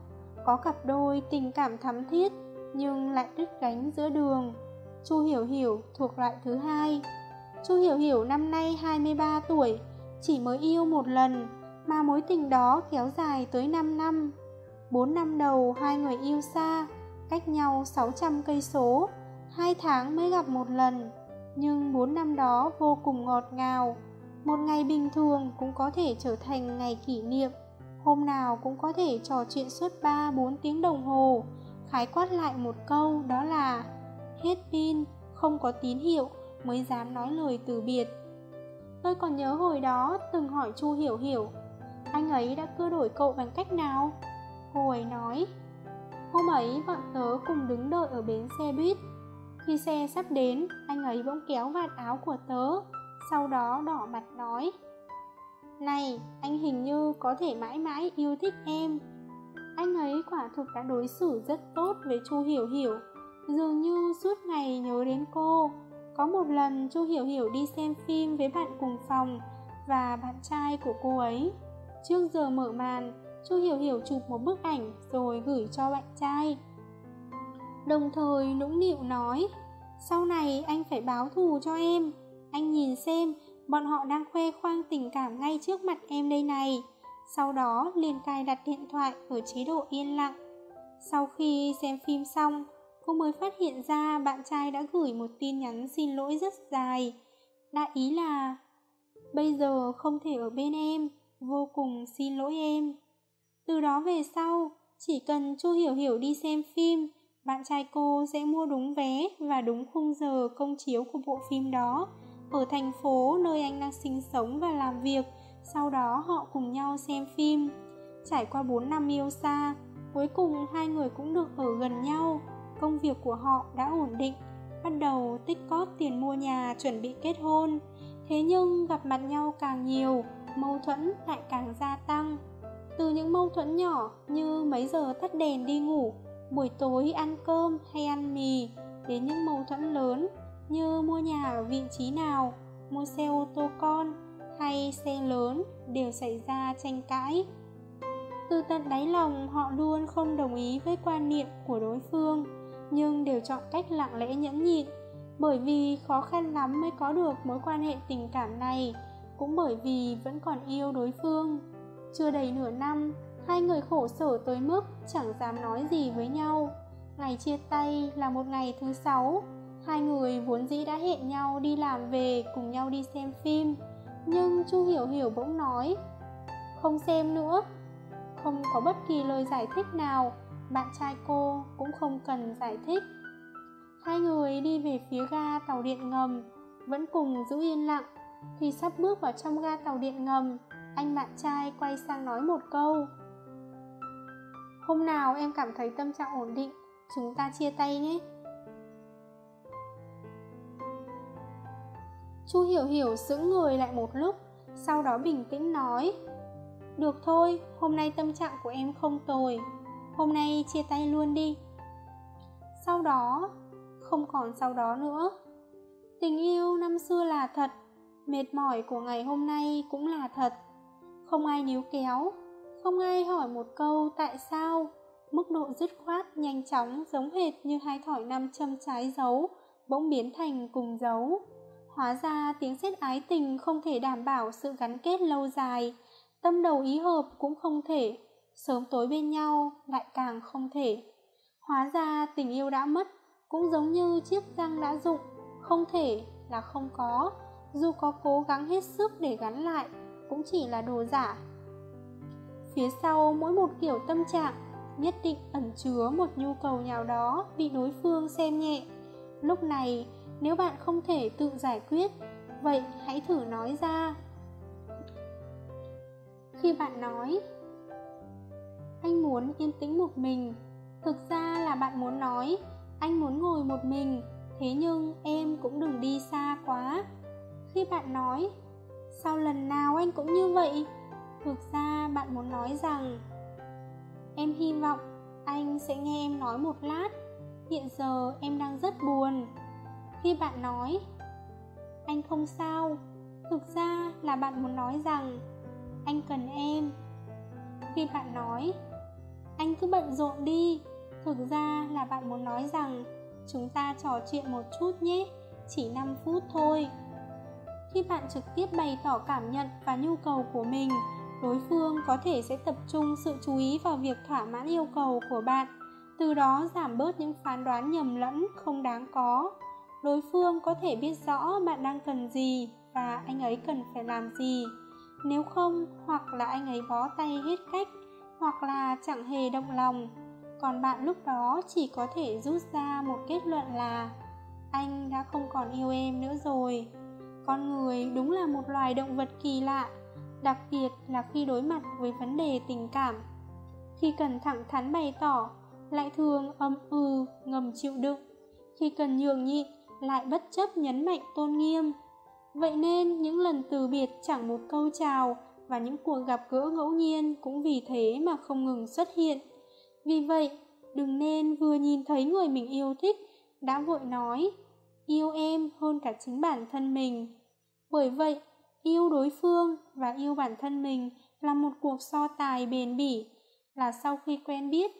Có cặp đôi tình cảm thắm thiết, Nhưng lại đứt gánh giữa đường. Chu Hiểu Hiểu thuộc loại thứ hai. Chu Hiểu Hiểu năm nay 23 tuổi, Chỉ mới yêu một lần. Mà mối tình đó kéo dài tới 5 năm 4 năm đầu hai người yêu xa cách nhau 600 cây số, hai tháng mới gặp một lần, nhưng 4 năm đó vô cùng ngọt ngào. Một ngày bình thường cũng có thể trở thành ngày kỷ niệm, hôm nào cũng có thể trò chuyện suốt 3-4 tiếng đồng hồ. Khái quát lại một câu đó là hết pin, không có tín hiệu mới dám nói lời từ biệt. Tôi còn nhớ hồi đó từng hỏi Chu Hiểu Hiểu, anh ấy đã cưa đổi cậu bằng cách nào? Cô ấy nói, Hôm ấy bọn tớ cùng đứng đợi ở bến xe buýt. Khi xe sắp đến, anh ấy bỗng kéo vạt áo của tớ sau đó đỏ mặt nói. Này anh hình như có thể mãi mãi yêu thích em. Anh ấy quả thực đã đối xử rất tốt với chu hiểu hiểu. Dường như suốt ngày nhớ đến cô. Có một lần chu hiểu hiểu đi xem phim với bạn cùng phòng và bạn trai của cô ấy trước giờ mở màn, chu hiểu hiểu chụp một bức ảnh rồi gửi cho bạn trai. Đồng thời nũng nịu nói, sau này anh phải báo thù cho em. Anh nhìn xem, bọn họ đang khoe khoang tình cảm ngay trước mặt em đây này. Sau đó, liền cài đặt điện thoại ở chế độ yên lặng. Sau khi xem phim xong, cô mới phát hiện ra bạn trai đã gửi một tin nhắn xin lỗi rất dài. Đại ý là, bây giờ không thể ở bên em vô cùng xin lỗi em. Từ đó về sau, chỉ cần chu hiểu hiểu đi xem phim, bạn trai cô sẽ mua đúng vé và đúng khung giờ công chiếu của bộ phim đó ở thành phố nơi anh đang sinh sống và làm việc. Sau đó họ cùng nhau xem phim. Trải qua 4 năm yêu xa, cuối cùng hai người cũng được ở gần nhau. Công việc của họ đã ổn định, bắt đầu tích cóp tiền mua nhà chuẩn bị kết hôn. Thế nhưng gặp mặt nhau càng nhiều mâu thuẫn lại càng gia tăng. Từ những mâu thuẫn nhỏ như mấy giờ tắt đèn đi ngủ, buổi tối ăn cơm hay ăn mì, đến những mâu thuẫn lớn như mua nhà ở vị trí nào, mua xe ô tô con hay xe lớn đều xảy ra tranh cãi. Từ tận đáy lòng, họ luôn không đồng ý với quan niệm của đối phương, nhưng đều chọn cách lặng lẽ nhẫn nhịn, bởi vì khó khăn lắm mới có được mối quan hệ tình cảm này cũng bởi vì vẫn còn yêu đối phương. Chưa đầy nửa năm, hai người khổ sở tới mức chẳng dám nói gì với nhau. Ngày chia tay là một ngày thứ sáu. Hai người vốn dĩ đã hẹn nhau đi làm về, cùng nhau đi xem phim. Nhưng chu hiểu hiểu bỗng nói, không xem nữa. Không có bất kỳ lời giải thích nào. Bạn trai cô cũng không cần giải thích. Hai người đi về phía ga tàu điện ngầm, vẫn cùng giữ yên lặng khi sắp bước vào trong ga tàu điện ngầm, anh bạn trai quay sang nói một câu. Hôm nào em cảm thấy tâm trạng ổn định, chúng ta chia tay nhé. Chu hiểu hiểu sững người lại một lúc, sau đó bình tĩnh nói, được thôi, hôm nay tâm trạng của em không tồi. Hôm nay chia tay luôn đi. Sau đó, không còn sau đó nữa. Tình yêu năm xưa là thật mệt mỏi của ngày hôm nay cũng là thật. Không ai níu kéo, không ai hỏi một câu tại sao. Mức độ dứt khoát, nhanh chóng, giống hệt như hai thỏi nam châm trái dấu bỗng biến thành cùng dấu hóa ra tiếng sét ái tình không thể đảm bảo sự gắn kết lâu dài. Tâm đầu ý hợp cũng không thể. Sớm tối bên nhau lại càng không thể. Hóa ra tình yêu đã mất, cũng giống như chiếc răng đã rụng, không thể là không có dù có cố gắng hết sức để gắn lại, cũng chỉ là đồ giả. Phía sau mỗi một kiểu tâm trạng, nhất định ẩn chứa một nhu cầu nào đó bị đối phương xem nhẹ. Lúc này, nếu bạn không thể tự giải quyết, vậy hãy thử nói ra. Khi bạn nói, anh muốn yên tĩnh một mình. Thực ra là bạn muốn nói, anh muốn ngồi một mình, thế nhưng em cũng đừng đi xa quá khi bạn nói sao lần nào anh cũng như vậy? Thực ra bạn muốn nói rằng, em hy vọng anh sẽ nghe em nói một lát. Hiện giờ em đang rất buồn. Khi bạn nói, anh không sao. Thực ra là bạn muốn nói rằng, anh cần em. Khi bạn nói, anh cứ bận rộn đi. Thực ra là bạn muốn nói rằng, chúng ta trò chuyện một chút nhé, chỉ 5 phút thôi khi bạn trực tiếp bày tỏ cảm nhận và nhu cầu của mình, đối phương có thể sẽ tập trung sự chú ý vào việc thỏa mãn yêu cầu của bạn, từ đó giảm bớt những phán đoán nhầm lẫn không đáng có. Đối phương có thể biết rõ bạn đang cần gì và anh ấy cần phải làm gì. Nếu không, hoặc là anh ấy bó tay hết cách, hoặc là chẳng hề động lòng, còn bạn lúc đó chỉ có thể rút ra một kết luận là, anh đã không còn yêu em nữa rồi con người đúng là một loài động vật kỳ lạ đặc biệt là khi đối mặt với vấn đề tình cảm khi cần thẳng thắn bày tỏ lại thường âm ừ ngầm chịu đựng khi cần nhường nhịn lại bất chấp nhấn mạnh tôn nghiêm Vậy nên những lần từ biệt chẳng một câu chào và những cuộc gặp gỡ ngẫu nhiên cũng vì thế mà không ngừng xuất hiện. Vì vậy, đừng nên vừa nhìn thấy người mình yêu thích đã vội nói yêu em hơn cả chính bản thân mình. Bởi vậy, yêu đối phương và yêu bản thân mình là một cuộc so tài bền bỉ, là sau khi quen biết,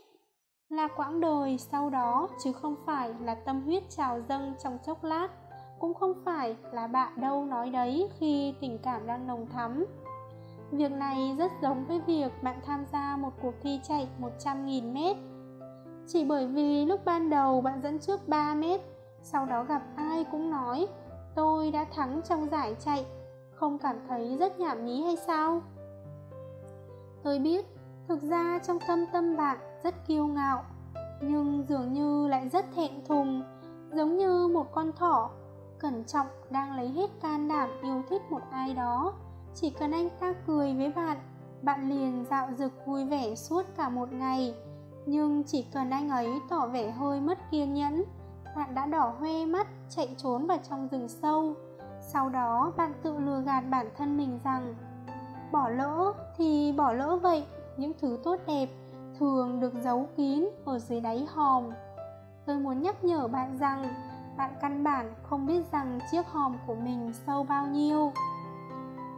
là quãng đời sau đó chứ không phải là tâm huyết trào dâng trong chốc lát, cũng không phải là bạn đâu nói đấy khi tình cảm đang nồng thắm. Việc này rất giống với việc bạn tham gia một cuộc thi chạy 100.000 mét. Chỉ bởi vì lúc ban đầu bạn dẫn trước 3 mét, sau đó gặp ai cũng nói tôi đã thắng trong giải chạy, không cảm thấy rất nhảm nhí hay sao? Tôi biết, thực ra trong tâm tâm bạn rất kiêu ngạo, nhưng dường như lại rất thẹn thùng, giống như một con thỏ, cẩn trọng đang lấy hết can đảm yêu thích một ai đó. Chỉ cần anh ta cười với bạn bạn liền dạo dực vui vẻ suốt cả một ngày. Nhưng chỉ cần anh ấy tỏ vẻ hơi mất kiên nhẫn bạn đã đỏ hoe mắt chạy trốn vào trong rừng sâu. Sau đó, bạn tự lừa gạt bản thân mình rằng, bỏ lỡ thì bỏ lỡ vậy, những thứ tốt đẹp thường được giấu kín ở dưới đáy hòm. Tôi muốn nhắc nhở bạn rằng, bạn căn bản không biết rằng chiếc hòm của mình sâu bao nhiêu.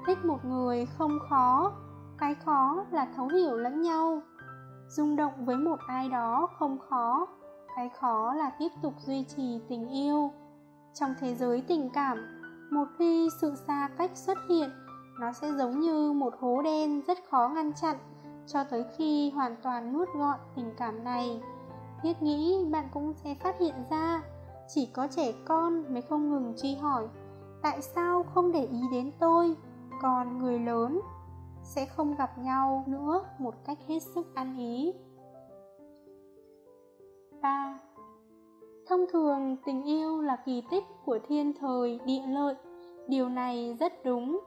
Thích một người không khó, cái khó là thấu hiểu lẫn nhau. Rung động với một ai đó không khó, cái khó là tiếp tục duy trì tình yêu trong thế giới tình cảm, một khi sự xa cách xuất hiện, nó sẽ giống như một hố đen rất khó ngăn chặn cho tới khi hoàn toàn nuốt gọn tình cảm này thiết nghĩ bạn cũng sẽ phát hiện ra, chỉ có trẻ con mới không ngừng truy hỏi, tại sao không để ý đến tôi còn người lớn sẽ không gặp nhau nữa một cách hết sức ăn ý 3. Thông thường tình yêu là kỳ tích của thiên thời địa lợi. Điều này rất đúng.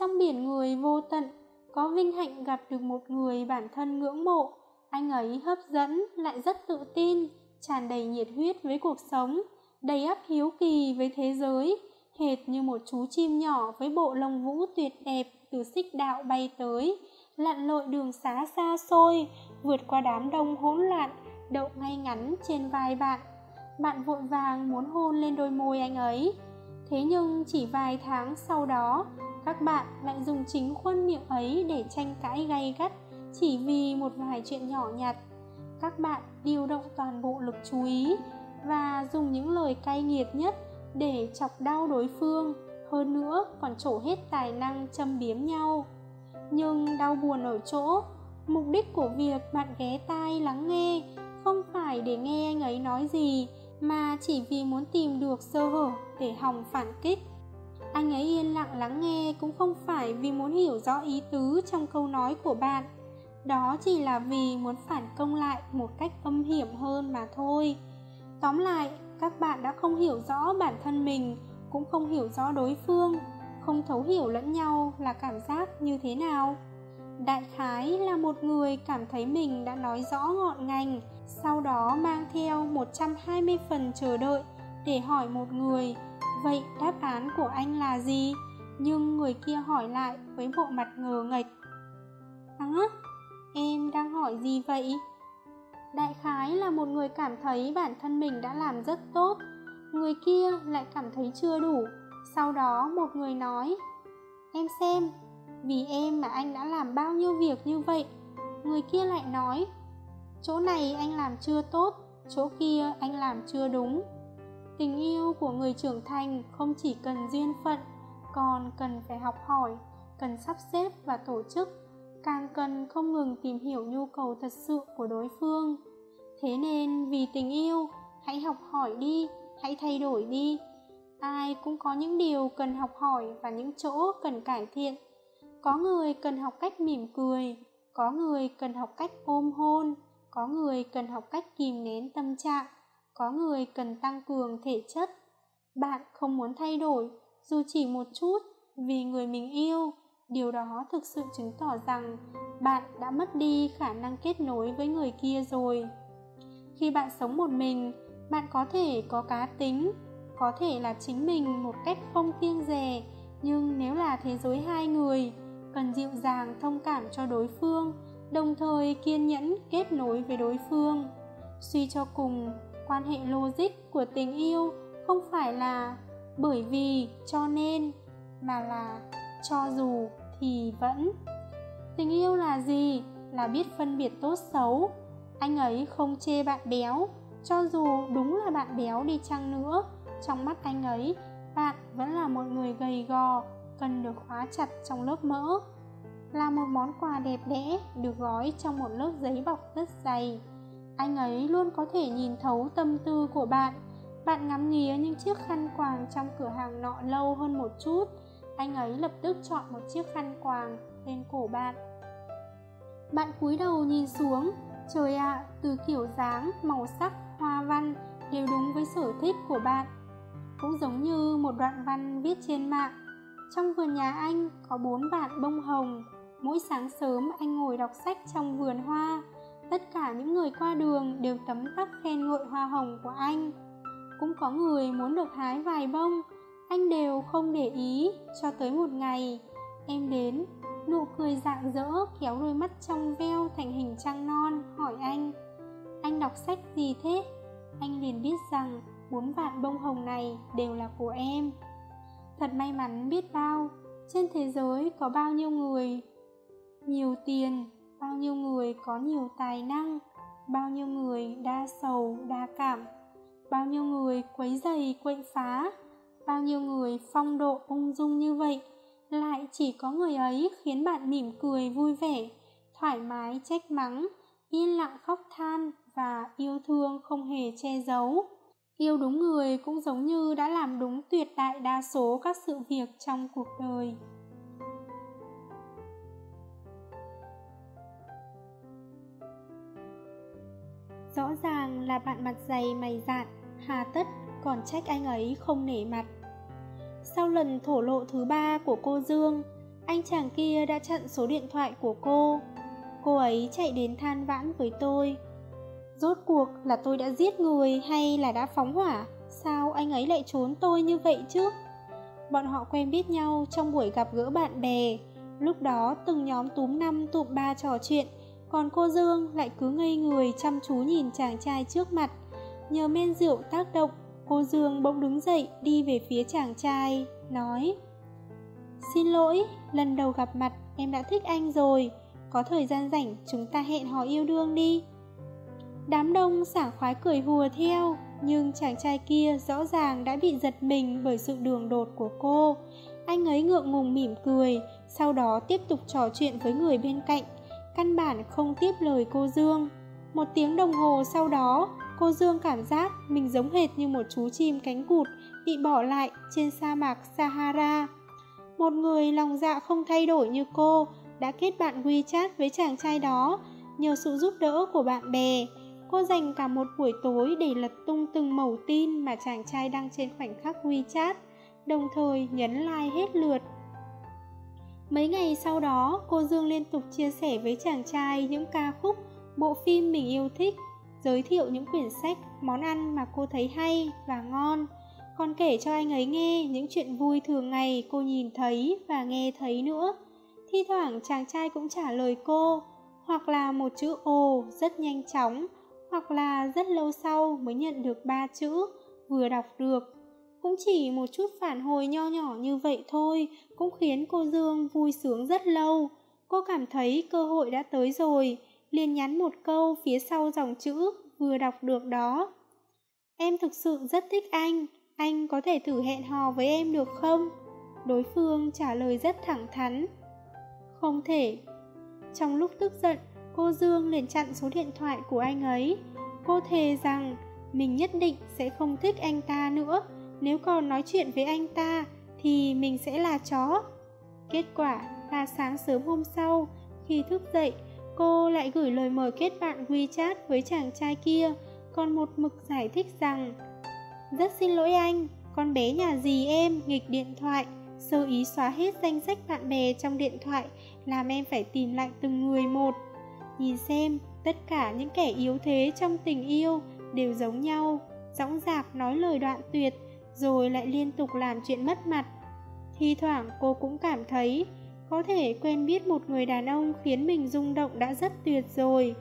Trong biển người vô tận Có vinh hạnh gặp được một người bản thân ngưỡng mộ. Anh ấy hấp dẫn lại rất tự tin Tràn đầy nhiệt huyết với cuộc sống Đầy ắp hiếu kỳ với thế giới hệt như một chú chim nhỏ với bộ lông vũ tuyệt đẹp từ xích đạo bay tới, lặn lội đường xá xa xôi, vượt qua đám đông hỗn loạn, đậu ngay ngắn trên vai bạn. Bạn vội vàng muốn hôn lên đôi môi anh ấy. Thế nhưng chỉ vài tháng sau đó, các bạn lại dùng chính khuôn miệng ấy để tranh cãi gay gắt chỉ vì một vài chuyện nhỏ nhặt. Các bạn điều động toàn bộ lực chú ý và dùng những lời cay nghiệt nhất để chọc đau đối phương hơn nữa còn trổ hết tài năng châm biếm nhau nhưng đau buồn ở chỗ mục đích của việc bạn ghé tai lắng nghe không phải để nghe anh ấy nói gì mà chỉ vì muốn tìm được sơ hở để hòng phản kích. Anh ấy yên lặng lắng nghe cũng không phải vì muốn hiểu rõ ý tứ trong câu nói của bạn. Đó chỉ là vì muốn phản công lại một cách âm hiểm hơn mà thôi. Tóm lại, các bạn đã không hiểu rõ bản thân mình, cũng không hiểu rõ đối phương, không thấu hiểu lẫn nhau là cảm giác như thế nào. Đại khái là một người cảm thấy mình đã nói rõ ngọn ngành sau đó mang theo 120 phần chờ đợi để hỏi một người vậy đáp án của anh là gì? Nhưng người kia hỏi lại với bộ mặt ngờ nghệch. Á à, em đang hỏi gì vậy? Đại khái là một người cảm thấy bản thân mình đã làm rất tốt người kia lại cảm thấy chưa đủ. Sau đó một người nói em xem vì em mà anh đã làm bao nhiêu việc như vậy? Người kia lại nói chỗ này anh làm chưa tốt, chỗ kia anh làm chưa đúng. Tình yêu của người trưởng thành không chỉ cần duyên phận, còn cần phải học hỏi, cần sắp xếp và tổ chức, càng cần không ngừng tìm hiểu nhu cầu thật sự của đối phương. Thế nên vì tình yêu, hãy học hỏi đi, hãy thay đổi đi. Ai cũng có những điều cần học hỏi và những chỗ cần cải thiện. Có người cần học cách mỉm cười, có người cần học cách ôm hôn có người cần học cách kìm nén tâm trạng, có người cần tăng cường thể chất. Bạn không muốn thay đổi, dù chỉ một chút, vì người mình yêu. Điều đó thực sự chứng tỏ rằng bạn đã mất đi khả năng kết nối với người kia rồi. Khi bạn sống một mình, bạn có thể có cá tính, có thể là chính mình một cách không kiêng dè. Nhưng nếu là thế giới hai người, cần dịu dàng thông cảm cho đối phương đồng thời kiên nhẫn kết nối với đối phương. Suy cho cùng, quan hệ logic của tình yêu không phải là bởi vì, cho nên, mà là cho dù thì vẫn. Tình yêu là gì? Là biết phân biệt tốt xấu. Anh ấy không chê bạn béo, cho dù đúng là bạn béo đi chăng nữa, trong mắt anh ấy, bạn vẫn là một người gầy gò, cần được khóa chặt trong lớp mỡ là một món quà đẹp đẽ được gói trong một lớp giấy bọc rất dày. Anh ấy luôn có thể nhìn thấu tâm tư của bạn. Bạn ngắm nghía những chiếc khăn quàng trong cửa hàng nọ lâu hơn một chút. Anh ấy lập tức chọn một chiếc khăn quàng lên cổ bạn. Bạn cúi đầu nhìn xuống. Trời ạ à, từ kiểu dáng màu sắc hoa văn đều đúng với sở thích của bạn. Cũng giống như một đoạn văn viết trên mạng. Trong vườn nhà anh có bốn vạn bông hồng mỗi sáng sớm anh ngồi đọc sách trong vườn hoa. Tất cả những người qua đường đều tấm tắc khen ngợi hoa hồng của anh. Cũng có người muốn được hái vài bông. Anh đều không để ý cho tới một ngày. Em đến, nụ cười rạng rỡ kéo đôi mắt trong veo thành hình trăng non, hỏi anh. Anh đọc sách gì thế? Anh liền biết rằng bốn vạn bông hồng này đều là của em. Thật may mắn biết bao. Trên thế giới có bao nhiêu người nhiều tiền, bao nhiêu người có nhiều tài năng, bao nhiêu người đa sầu, đa cảm, bao nhiêu người quấy dày quậy phá, bao nhiêu người phong độ ung dung như vậy, lại chỉ có người ấy khiến bạn mỉm cười, vui vẻ, thoải mái, trách mắng, yên lặng khóc than và yêu thương không hề che giấu. Yêu đúng người cũng giống như đã làm đúng tuyệt đại đa số các sự việc trong cuộc đời. Rõ ràng là bạn mặt dày mày dạn, hà tất, còn trách anh ấy không nể mặt. Sau lần thổ lộ thứ ba của cô dương, anh chàng kia đã chặn số điện thoại của cô. Cô ấy chạy đến than vãn với tôi. Rốt cuộc là tôi đã giết người hay là đã phóng hỏa? Sao anh ấy lại trốn tôi như vậy chứ? Bọn họ quen biết nhau trong buổi gặp gỡ bạn bè. Lúc đó từng nhóm túm năm tụm ba trò chuyện còn cô dương lại cứ ngây người chăm chú nhìn chàng trai trước mặt. Nhờ men rượu tác động, cô dương bỗng đứng dậy đi về phía chàng trai, nói, xin lỗi, lần đầu gặp mặt em đã thích anh rồi. Có thời gian rảnh, chúng ta hẹn hò yêu đương đi. Đám đông sảng khoái cười hùa theo, nhưng chàng trai kia rõ ràng đã bị giật mình bởi sự đường đột của cô. Anh ấy ngượng ngùng mỉm cười, sau đó tiếp tục trò chuyện với người bên cạnh căn bản không tiếp lời cô dương. Một tiếng đồng hồ sau đó, cô dương cảm giác mình giống hệt như một chú chim cánh cụt bị bỏ lại trên sa mạc sahara. Một người lòng dạ không thay đổi như cô đã kết bạn WeChat với chàng trai đó nhờ sự giúp đỡ của bạn bè. Cô dành cả một buổi tối để lật tung từng mẩu tin mà chàng trai đăng trên khoảnh khắc WeChat, đồng thời nhấn like hết lượt mấy ngày sau đó, cô dương liên tục chia sẻ với chàng trai những ca khúc, bộ phim mình yêu thích, giới thiệu những quyển sách, món ăn mà cô thấy hay và ngon. Còn kể cho anh ấy nghe những chuyện vui thường ngày cô nhìn thấy và nghe thấy nữa. Thi thoảng chàng trai cũng trả lời cô, hoặc là một chữ ồ rất nhanh chóng, hoặc là rất lâu sau mới nhận được ba chữ, vừa đọc được cũng chỉ một chút phản hồi nho nhỏ như vậy thôi, cũng khiến cô dương vui sướng rất lâu. Cô cảm thấy cơ hội đã tới rồi, liền nhắn một câu phía sau dòng chữ vừa đọc được đó. Em thực sự rất thích anh anh có thể thử hẹn hò với em được không? Đối phương trả lời rất thẳng thắn. Không thể. Trong lúc tức giận, cô dương liền chặn số điện thoại của anh ấy. Cô thề rằng mình nhất định sẽ không thích anh ta nữa nếu còn nói chuyện với anh ta, thì mình sẽ là chó. Kết quả là sáng sớm hôm sau, khi thức dậy, cô lại gửi lời mời kết bạn wechat với chàng trai kia. Còn một mực giải thích rằng, rất xin lỗi anh, con bé nhà gì em nghịch điện thoại, sơ ý xóa hết danh sách bạn bè trong điện thoại, làm em phải tìm lại từng người một. Nhìn xem, tất cả những kẻ yếu thế trong tình yêu đều giống nhau, dõng dạc nói lời đoạn tuyệt rồi lại liên tục làm chuyện mất mặt Thi thoảng cô cũng cảm thấy có thể quen biết một người đàn ông khiến mình rung động đã rất tuyệt rồi.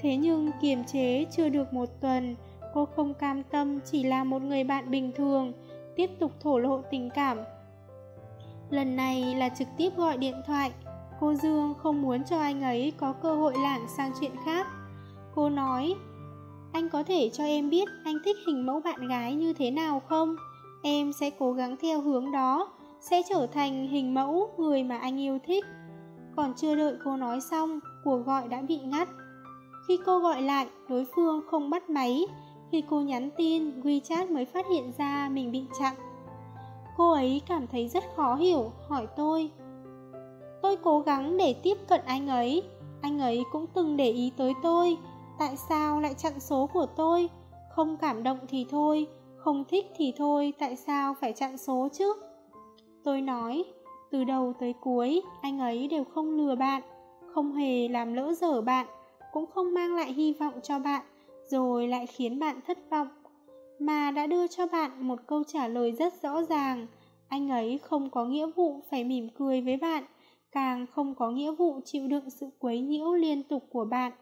Thế nhưng kiềm chế chưa được một tuần, cô không cam tâm chỉ là một người bạn bình thường, tiếp tục thổ lộ tình cảm. Lần này là trực tiếp gọi điện thoại, cô Dương không muốn cho anh ấy có cơ hội lảng sang chuyện khác. Cô nói, anh có thể cho em biết anh thích hình mẫu bạn gái như thế nào không? Em sẽ cố gắng theo hướng đó, sẽ trở thành hình mẫu người mà anh yêu thích. Còn chưa đợi cô nói xong, cuộc gọi đã bị ngắt. Khi cô gọi lại, đối phương không bắt máy. Khi cô nhắn tin, WeChat mới phát hiện ra mình bị chặn. Cô ấy cảm thấy rất khó hiểu, hỏi tôi. Tôi cố gắng để tiếp cận anh ấy, anh ấy cũng từng để ý tới tôi, tại sao lại chặn số của tôi? Không cảm động thì thôi, không thích thì thôi, tại sao phải chặn số chứ? Tôi nói, từ đầu tới cuối, anh ấy đều không lừa bạn, không hề làm lỡ dở bạn, cũng không mang lại hy vọng cho bạn, rồi lại khiến bạn thất vọng, mà đã đưa cho bạn một câu trả lời rất rõ ràng. Anh ấy không có nghĩa vụ phải mỉm cười với bạn, càng không có nghĩa vụ chịu đựng sự quấy nhiễu liên tục của bạn.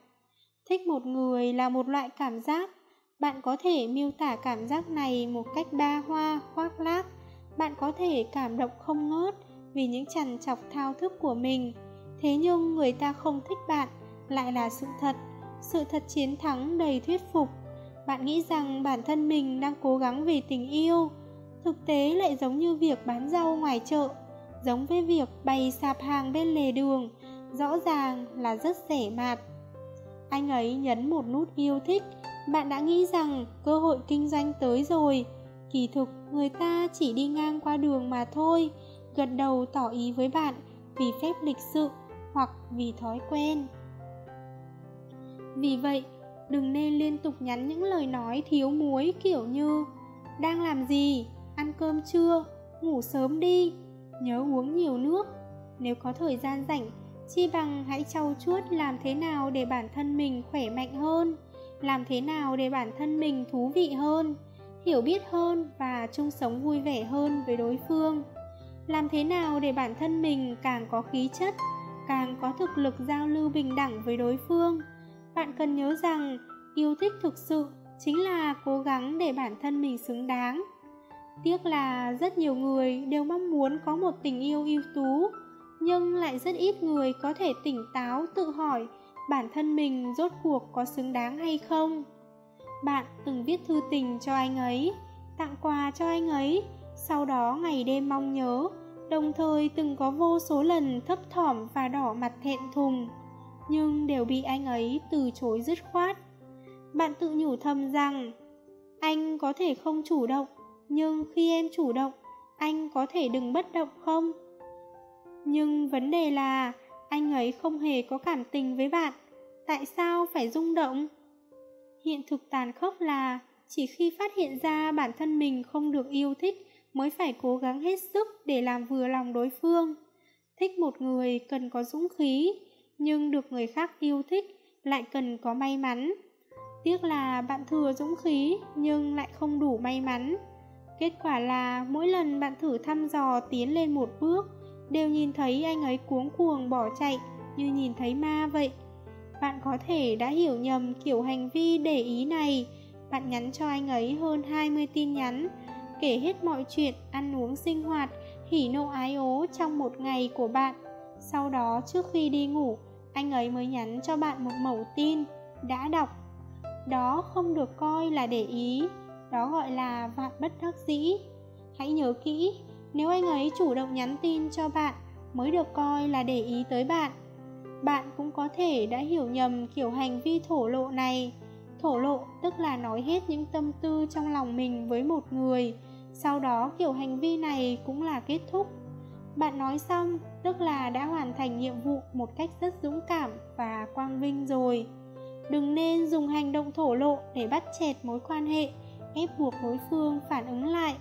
Thích một người là một loại cảm giác, bạn có thể miêu tả cảm giác này một cách ba hoa, khoác lác, bạn có thể cảm động không ngớt vì những trằn trọc thao thức của mình. Thế nhưng người ta không thích bạn lại là sự thật, sự thật chiến thắng đầy thuyết phục. Bạn nghĩ rằng bản thân mình đang cố gắng vì tình yêu, thực tế lại giống như việc bán rau ngoài chợ, giống với việc bày sạp hàng bên lề đường, rõ ràng là rất rẻ mạt. Anh ấy nhấn một nút yêu thích, bạn đã nghĩ rằng cơ hội kinh doanh tới rồi, Kỳ thực người ta chỉ đi ngang qua đường mà thôi Gật đầu tỏ ý với bạn Vì phép lịch sự Hoặc vì thói quen. Vì vậy Đừng nên liên tục nhắn những lời nói thiếu muối kiểu như Đang làm gì? Ăn cơm chưa? Ngủ sớm đi. Nhớ uống nhiều nước. Nếu có thời gian rảnh Chi bằng hãy trau chuốt làm thế nào để bản thân mình khỏe mạnh hơn. Làm thế nào để bản thân mình thú vị hơn, hiểu biết hơn và chung sống vui vẻ hơn với đối phương? Làm thế nào để bản thân mình càng có khí chất, càng có thực lực giao lưu bình đẳng với đối phương? Bạn cần nhớ rằng, yêu thích thực sự chính là cố gắng để bản thân mình xứng đáng. Tiếc là rất nhiều người đều mong muốn có một tình yêu ưu tú, nhưng lại rất ít người có thể tỉnh táo tự hỏi bản thân mình rốt cuộc có xứng đáng hay không bạn từng viết thư tình cho anh ấy, tặng quà cho anh ấy, sau đó ngày đêm mong nhớ, đồng thời từng có vô số lần thấp thỏm và đỏ mặt thẹn thùng, nhưng đều bị anh ấy từ chối dứt khoát. Bạn tự nhủ thầm rằng, anh có thể không chủ động, nhưng khi em chủ động, anh có thể đừng bất động không? Nhưng vấn đề là, anh ấy không hề có cảm tình với bạn, tại sao phải rung động? Hiện thực tàn khốc là chỉ khi phát hiện ra bản thân mình không được yêu thích mới phải cố gắng hết sức để làm vừa lòng đối phương. Thích một người cần có dũng khí, nhưng được người khác yêu thích lại cần có may mắn. Tiếc là bạn thừa dũng khí nhưng lại không đủ may mắn. Kết quả là mỗi lần bạn thử thăm dò tiến lên một bước, đều nhìn thấy anh ấy cuống cuồng bỏ chạy, như nhìn thấy ma vậy. Bạn có thể đã hiểu nhầm kiểu hành vi để ý này. Bạn nhắn cho anh ấy hơn 20 tin nhắn, Kể hết mọi chuyện, ăn uống sinh hoạt, Hỉ nộ ái ố trong một ngày của bạn. Sau đó, trước khi đi ngủ, Anh ấy mới nhắn cho bạn một mẩu tin, Đã đọc. Đó không được coi là để ý, Đó gọi là vạn bất đắc dĩ. Hãy nhớ kỹ nếu anh ấy chủ động nhắn tin cho bạn Mới được coi là để ý tới bạn bạn cũng có thể đã hiểu nhầm kiểu hành vi thổ lộ này. Thổ lộ tức là nói hết những tâm tư trong lòng mình với một người, sau đó kiểu hành vi này cũng là kết thúc. Bạn nói xong tức là đã hoàn thành nhiệm vụ một cách rất dũng cảm và quang vinh rồi. Đừng nên dùng hành động thổ lộ để bắt chẹt mối quan hệ, ép buộc đối phương phản ứng lại.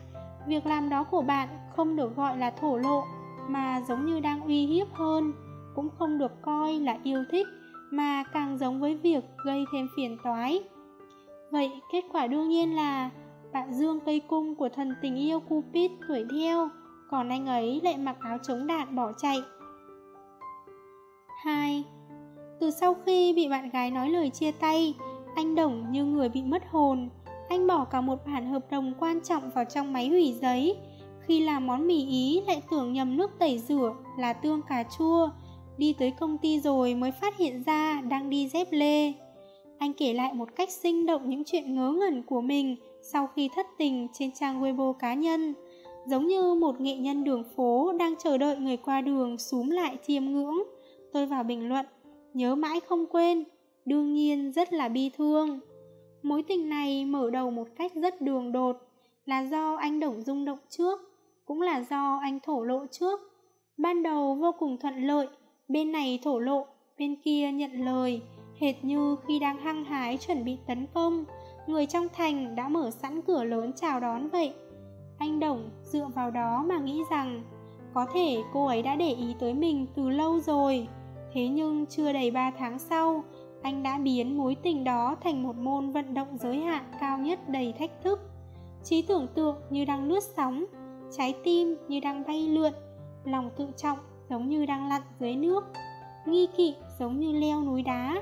Việc làm đó của bạn không được gọi là thổ lộ, mà giống như đang uy hiếp hơn cũng không được coi là yêu thích mà càng giống với việc gây thêm phiền toái. Vậy kết quả đương nhiên là bạn dương cây cung của thần tình yêu Cupid đuổi theo, còn anh ấy lại mặc áo chống đạn bỏ chạy. 2. Từ sau khi bị bạn gái nói lời chia tay, anh Đồng như người bị mất hồn. Anh bỏ cả một bản hợp đồng quan trọng vào trong máy hủy giấy. Khi làm món mì ý lại tưởng nhầm nước tẩy rửa là tương cà chua. Đi tới công ty rồi mới phát hiện ra đang đi dép lê. Anh kể lại một cách sinh động những chuyện ngớ ngẩn của mình sau khi thất tình trên trang Weibo cá nhân. Giống như một nghệ nhân đường phố đang chờ đợi người qua đường súm lại chiêm ngưỡng. Tôi vào bình luận, nhớ mãi không quên, đương nhiên rất là bi thương. Mối tình này mở đầu một cách rất đường đột, là do anh Đồng rung động trước, cũng là do anh thổ lộ trước. Ban đầu vô cùng thuận lợi, bên này thổ lộ, bên kia nhận lời, hệt như khi đang hăng hái chuẩn bị tấn công, người trong thành đã mở sẵn cửa lớn chào đón vậy. Anh Đồng dựa vào đó mà nghĩ rằng có thể cô ấy đã để ý tới mình từ lâu rồi. Thế nhưng chưa đầy 3 tháng sau, anh đã biến mối tình đó thành một môn vận động giới hạn cao nhất đầy thách thức. Trí tưởng tượng như đang lướt sóng, trái tim như đang bay lượn, lòng tự trọng giống như đang lặn dưới nước, nghi kỵ giống như leo núi đá.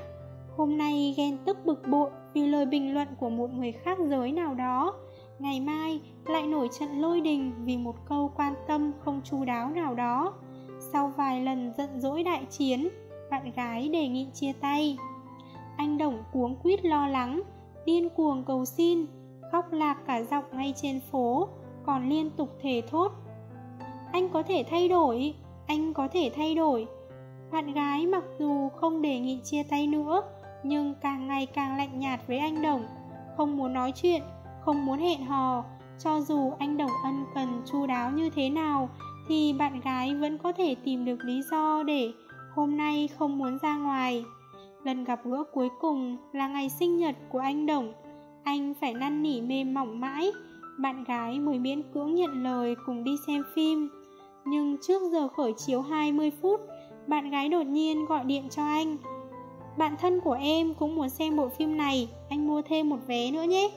Hôm nay ghen tức bực bội vì lời bình luận của một người khác giới nào đó, ngày mai lại nổi trận lôi đình vì một câu quan tâm không chu đáo nào đó. Sau vài lần giận dỗi đại chiến, bạn gái đề nghị chia tay. Anh Đồng cuống quýt lo lắng, điên cuồng cầu xin, khóc lạc cả giọng ngay trên phố, còn liên tục thề thốt. Anh có thể thay đổi, anh có thể thay đổi. Bạn gái mặc dù không đề nghị chia tay nữa, nhưng càng ngày càng lạnh nhạt với anh Đồng, không muốn nói chuyện, không muốn hẹn hò, cho dù anh Đồng ân cần chu đáo như thế nào thì bạn gái vẫn có thể tìm được lý do để hôm nay không muốn ra ngoài. Lần gặp gỡ cuối cùng là ngày sinh nhật của anh Đồng, anh phải năn nỉ mềm mỏng mãi, bạn gái mới miễn cưỡng nhận lời cùng đi xem phim. Nhưng trước giờ khởi chiếu 20 phút, bạn gái đột nhiên gọi điện cho anh. Bạn thân của em cũng muốn xem bộ phim này, anh mua thêm một vé nữa nhé.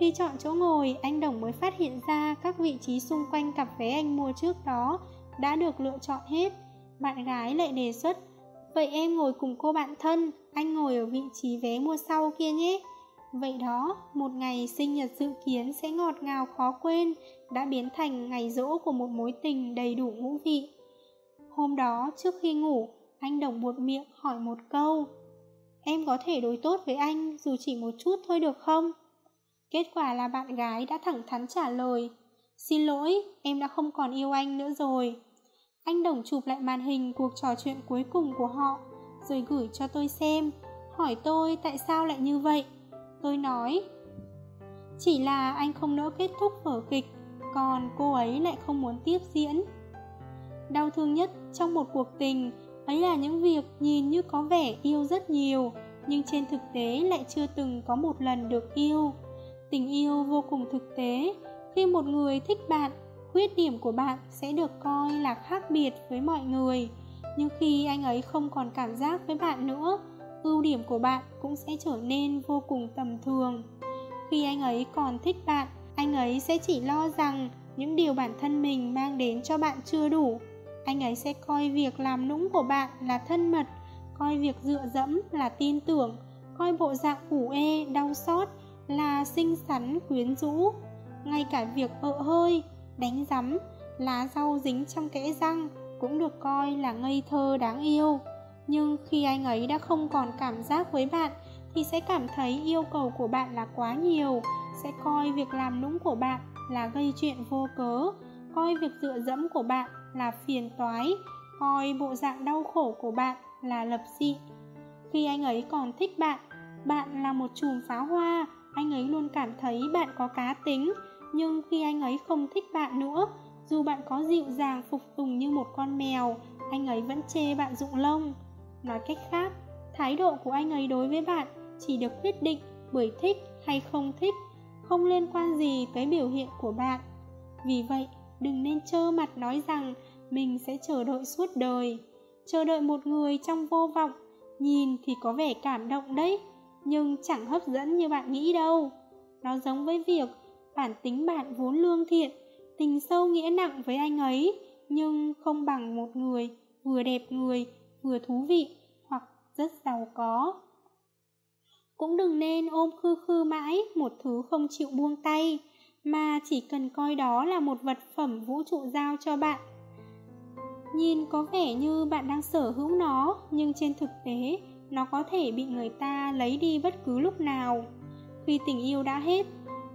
Khi chọn chỗ ngồi, anh Đồng mới phát hiện ra các vị trí xung quanh cặp vé anh mua trước đó đã được lựa chọn hết. Bạn gái lại đề xuất, vậy em ngồi cùng cô bạn thân, anh ngồi ở vị trí vé mua sau kia nhé. Vậy đó, một ngày sinh nhật dự kiến sẽ ngọt ngào khó quên, đã biến thành ngày rỗ của một mối tình đầy đủ ngũ vị. Hôm đó, trước khi ngủ, anh Đồng buột miệng hỏi một câu. Em có thể đối tốt với anh dù chỉ một chút thôi được không? Kết quả là bạn gái đã thẳng thắn trả lời Xin lỗi, em đã không còn yêu anh nữa rồi Anh Đồng chụp lại màn hình cuộc trò chuyện cuối cùng của họ Rồi gửi cho tôi xem Hỏi tôi tại sao lại như vậy Tôi nói. Chỉ là anh không nỡ kết thúc vở kịch Còn cô ấy lại không muốn tiếp diễn. Đau thương nhất trong một cuộc tình Ấy là những việc nhìn như có vẻ yêu rất nhiều Nhưng trên thực tế lại chưa từng có một lần được yêu. Tình yêu vô cùng thực tế, khi một người thích bạn, khuyết điểm của bạn sẽ được coi là khác biệt với mọi người. Nhưng khi anh ấy không còn cảm giác với bạn nữa, ưu điểm của bạn cũng sẽ trở nên vô cùng tầm thường. Khi anh ấy còn thích bạn, anh ấy sẽ chỉ lo rằng những điều bản thân mình mang đến cho bạn chưa đủ. Anh ấy sẽ coi việc làm nũng của bạn là thân mật, coi việc dựa dẫm là tin tưởng, coi bộ dạng ủ ê, đau xót là xinh xắn quyến rũ ngay cả việc ợ hơi đánh rắm lá rau dính trong kẽ răng cũng được coi là ngây thơ đáng yêu nhưng khi anh ấy đã không còn cảm giác với bạn, thì sẽ cảm thấy yêu cầu của bạn là quá nhiều. Sẽ coi việc làm lũng của bạn là gây chuyện vô cớ. Coi việc dựa dẫm của bạn là phiền toái. Coi bộ dạng đau khổ của bạn là lập dị. Khi anh ấy còn thích bạn bạn là một chùm pháo hoa. Anh ấy luôn cảm thấy bạn có cá tính. Nhưng khi anh ấy không thích bạn nữa, dù bạn có dịu dàng phục tùng như một con mèo anh ấy vẫn chê bạn rụng lông nói cách khác thái độ của anh ấy đối với bạn chỉ được quyết định bởi thích hay không thích không liên quan gì tới biểu hiện của bạn vì vậy đừng nên trơ mặt nói rằng mình sẽ chờ đợi suốt đời chờ đợi một người trong vô vọng nhìn thì có vẻ cảm động đấy nhưng chẳng hấp dẫn như bạn nghĩ đâu. Nó giống với việc bản tính bạn vốn lương thiện, tình sâu nghĩa nặng với anh ấy, nhưng không bằng một người vừa đẹp người, vừa thú vị hoặc rất giàu có. Cũng đừng nên ôm khư khư mãi một thứ không chịu buông tay, mà chỉ cần coi đó là một vật phẩm vũ trụ giao cho bạn. Nhìn có vẻ như bạn đang sở hữu nó, nhưng trên thực tế, nó có thể bị người ta lấy đi bất cứ lúc nào. Khi tình yêu đã hết,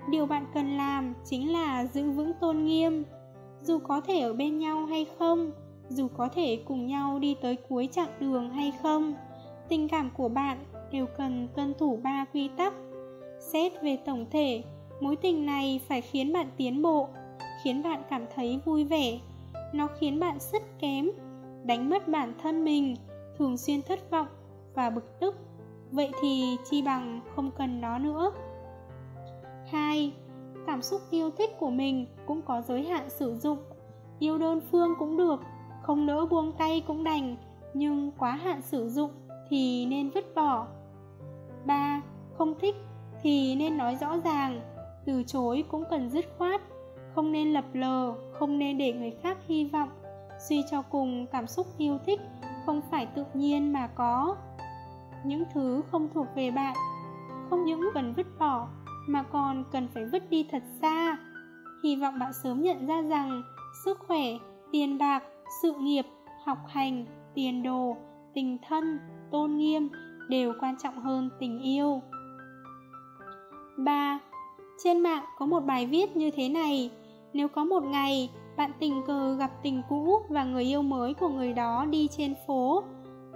điều bạn cần làm chính là giữ vững tôn nghiêm. Dù có thể ở bên nhau hay không, dù có thể cùng nhau đi tới cuối chặng đường hay không, tình cảm của bạn đều cần tuân thủ ba quy tắc. Xét về tổng thể, mối tình này phải khiến bạn tiến bộ, khiến bạn cảm thấy vui vẻ. Nó khiến bạn sức kém, đánh mất bản thân mình, thường xuyên thất vọng và bực tức. Vậy thì chi bằng không cần nó nữa. 2. Cảm xúc yêu thích của mình cũng có giới hạn sử dụng. Yêu đơn phương cũng được, không nỡ buông tay cũng đành, nhưng quá hạn sử dụng thì nên vứt bỏ. 3. Không thích thì nên nói rõ ràng, từ chối cũng cần dứt khoát, không nên lập lờ, không nên để người khác hy vọng. Suy cho cùng cảm xúc yêu thích không phải tự nhiên mà có. Những thứ không thuộc về bạn, không những cần vứt bỏ mà còn cần phải vứt đi thật xa. Hy vọng bạn sớm nhận ra rằng sức khỏe, tiền bạc, sự nghiệp, học hành, tiền đồ, tình thân, tôn nghiêm đều quan trọng hơn tình yêu. 3. Trên mạng có một bài viết như thế này Nếu có một ngày bạn tình cờ gặp tình cũ và người yêu mới của người đó đi trên phố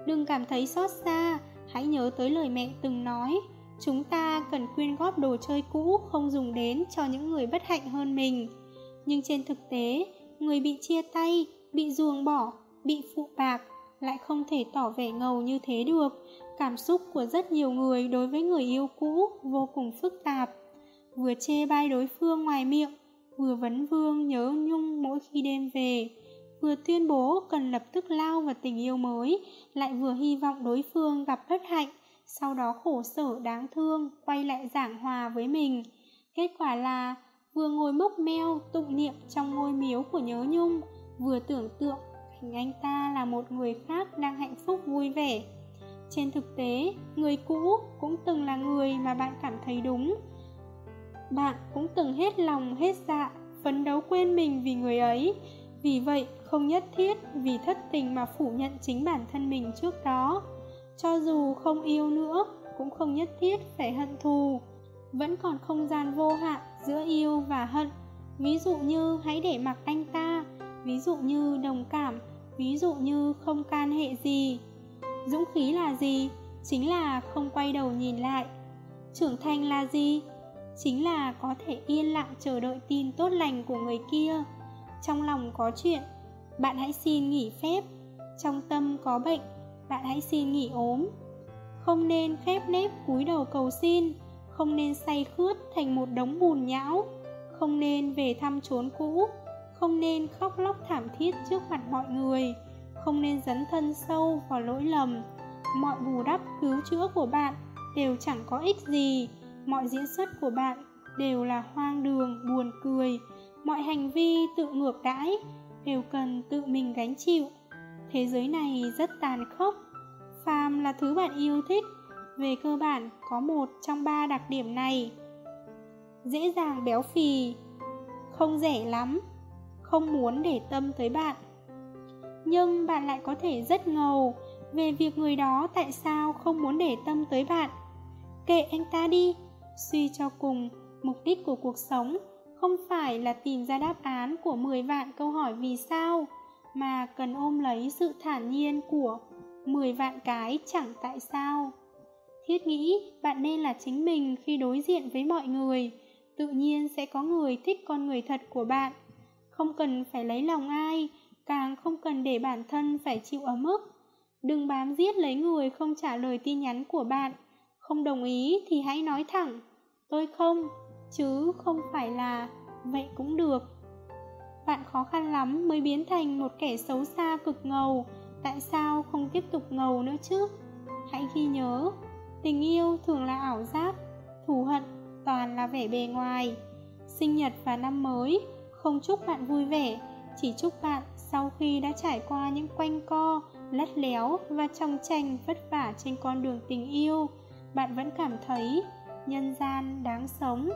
Đừng cảm thấy xót xa, hãy nhớ tới lời mẹ từng nói Chúng ta cần quyên góp đồ chơi cũ không dùng đến cho những người bất hạnh hơn mình Nhưng trên thực tế, người bị chia tay, bị ruồng bỏ, bị phụ bạc lại không thể tỏ vẻ ngầu như thế được. Cảm xúc của rất nhiều người đối với người yêu cũ vô cùng phức tạp. Vừa chê bai đối phương ngoài miệng Vừa vấn vương nhớ nhung mỗi khi đêm về Vừa tuyên bố cần lập tức lao vào tình yêu mới Lại vừa hy vọng đối phương gặp bất hạnh Sau đó khổ sở đáng thương Quay lại giảng hòa với mình. Kết quả là vừa ngồi mốc meo tụng niệm trong ngôi miếu của nhớ nhung Vừa tưởng tượng hình anh ta là một người khác đang hạnh phúc vui vẻ trên thực tế, người cũ cũng từng là người mà bạn cảm thấy đúng. Bạn cũng từng hết lòng hết dạ, phấn đấu quên mình vì người ấy. Vì vậy, không nhất thiết vì thất tình mà phủ nhận chính bản thân mình trước đó. Cho dù không yêu nữa, cũng không nhất thiết phải hận thù. Vẫn còn không gian vô hạn giữa yêu và hận. Ví dụ như hãy để mặc anh ta, ví dụ như đồng cảm, ví dụ như không can hệ gì. Dũng khí là gì? Chính là không quay đầu nhìn lại. Trưởng thành là gì? Chính là có thể yên lặng chờ đợi tin tốt lành của người kia. Trong lòng có chuyện, bạn hãy xin nghỉ phép. Trong tâm có bệnh, bạn hãy xin nghỉ ốm. Không nên khép nếp cúi đầu cầu xin. Không nên say khướt thành một đống bùn nhão. Không nên về thăm chốn cũ. Không nên khóc lóc thảm thiết trước mặt mọi người, không nên dấn thân sâu vào lỗi lầm. Mọi bù đắp cứu chữa của bạn đều chẳng có ích gì, mọi diễn xuất của bạn đều là hoang đường, buồn cười. Mọi hành vi tự ngược đãi đều cần tự mình gánh chịu. Thế giới này rất tàn khốc. Phàm là thứ bạn yêu thích, về cơ bản có một trong ba đặc điểm này. Dễ dàng béo phì, không rẻ lắm không muốn để tâm tới bạn nhưng bạn lại có thể rất ngầu về việc người đó tại sao không muốn để tâm tới bạn. Kệ anh ta đi, suy cho cùng, mục đích của cuộc sống không phải là tìm ra đáp án của 10 vạn câu hỏi vì sao, mà cần ôm lấy sự thản nhiên của 10 vạn cái chẳng tại sao. Thiết nghĩ bạn nên là chính mình khi đối diện với mọi người, tự nhiên sẽ có người thích con người thật của bạn. Không cần phải lấy lòng ai, càng không cần để bản thân phải chịu ở mức. Đừng bám giết lấy người không trả lời tin nhắn của bạn. Không đồng ý thì hãy nói thẳng, tôi không, chứ không phải là, vậy cũng được. Bạn khó khăn lắm mới biến thành một kẻ xấu xa cực ngầu, tại sao không tiếp tục ngầu nữa chứ? Hãy ghi nhớ, tình yêu thường là ảo giác, thù hận toàn là vẻ bề ngoài. Sinh nhật và năm mới không chúc bạn vui vẻ, chỉ chúc bạn sau khi đã trải qua những quanh co, lắt léo và trong tranh vất vả trên con đường tình yêu, bạn vẫn cảm thấy nhân gian đáng sống.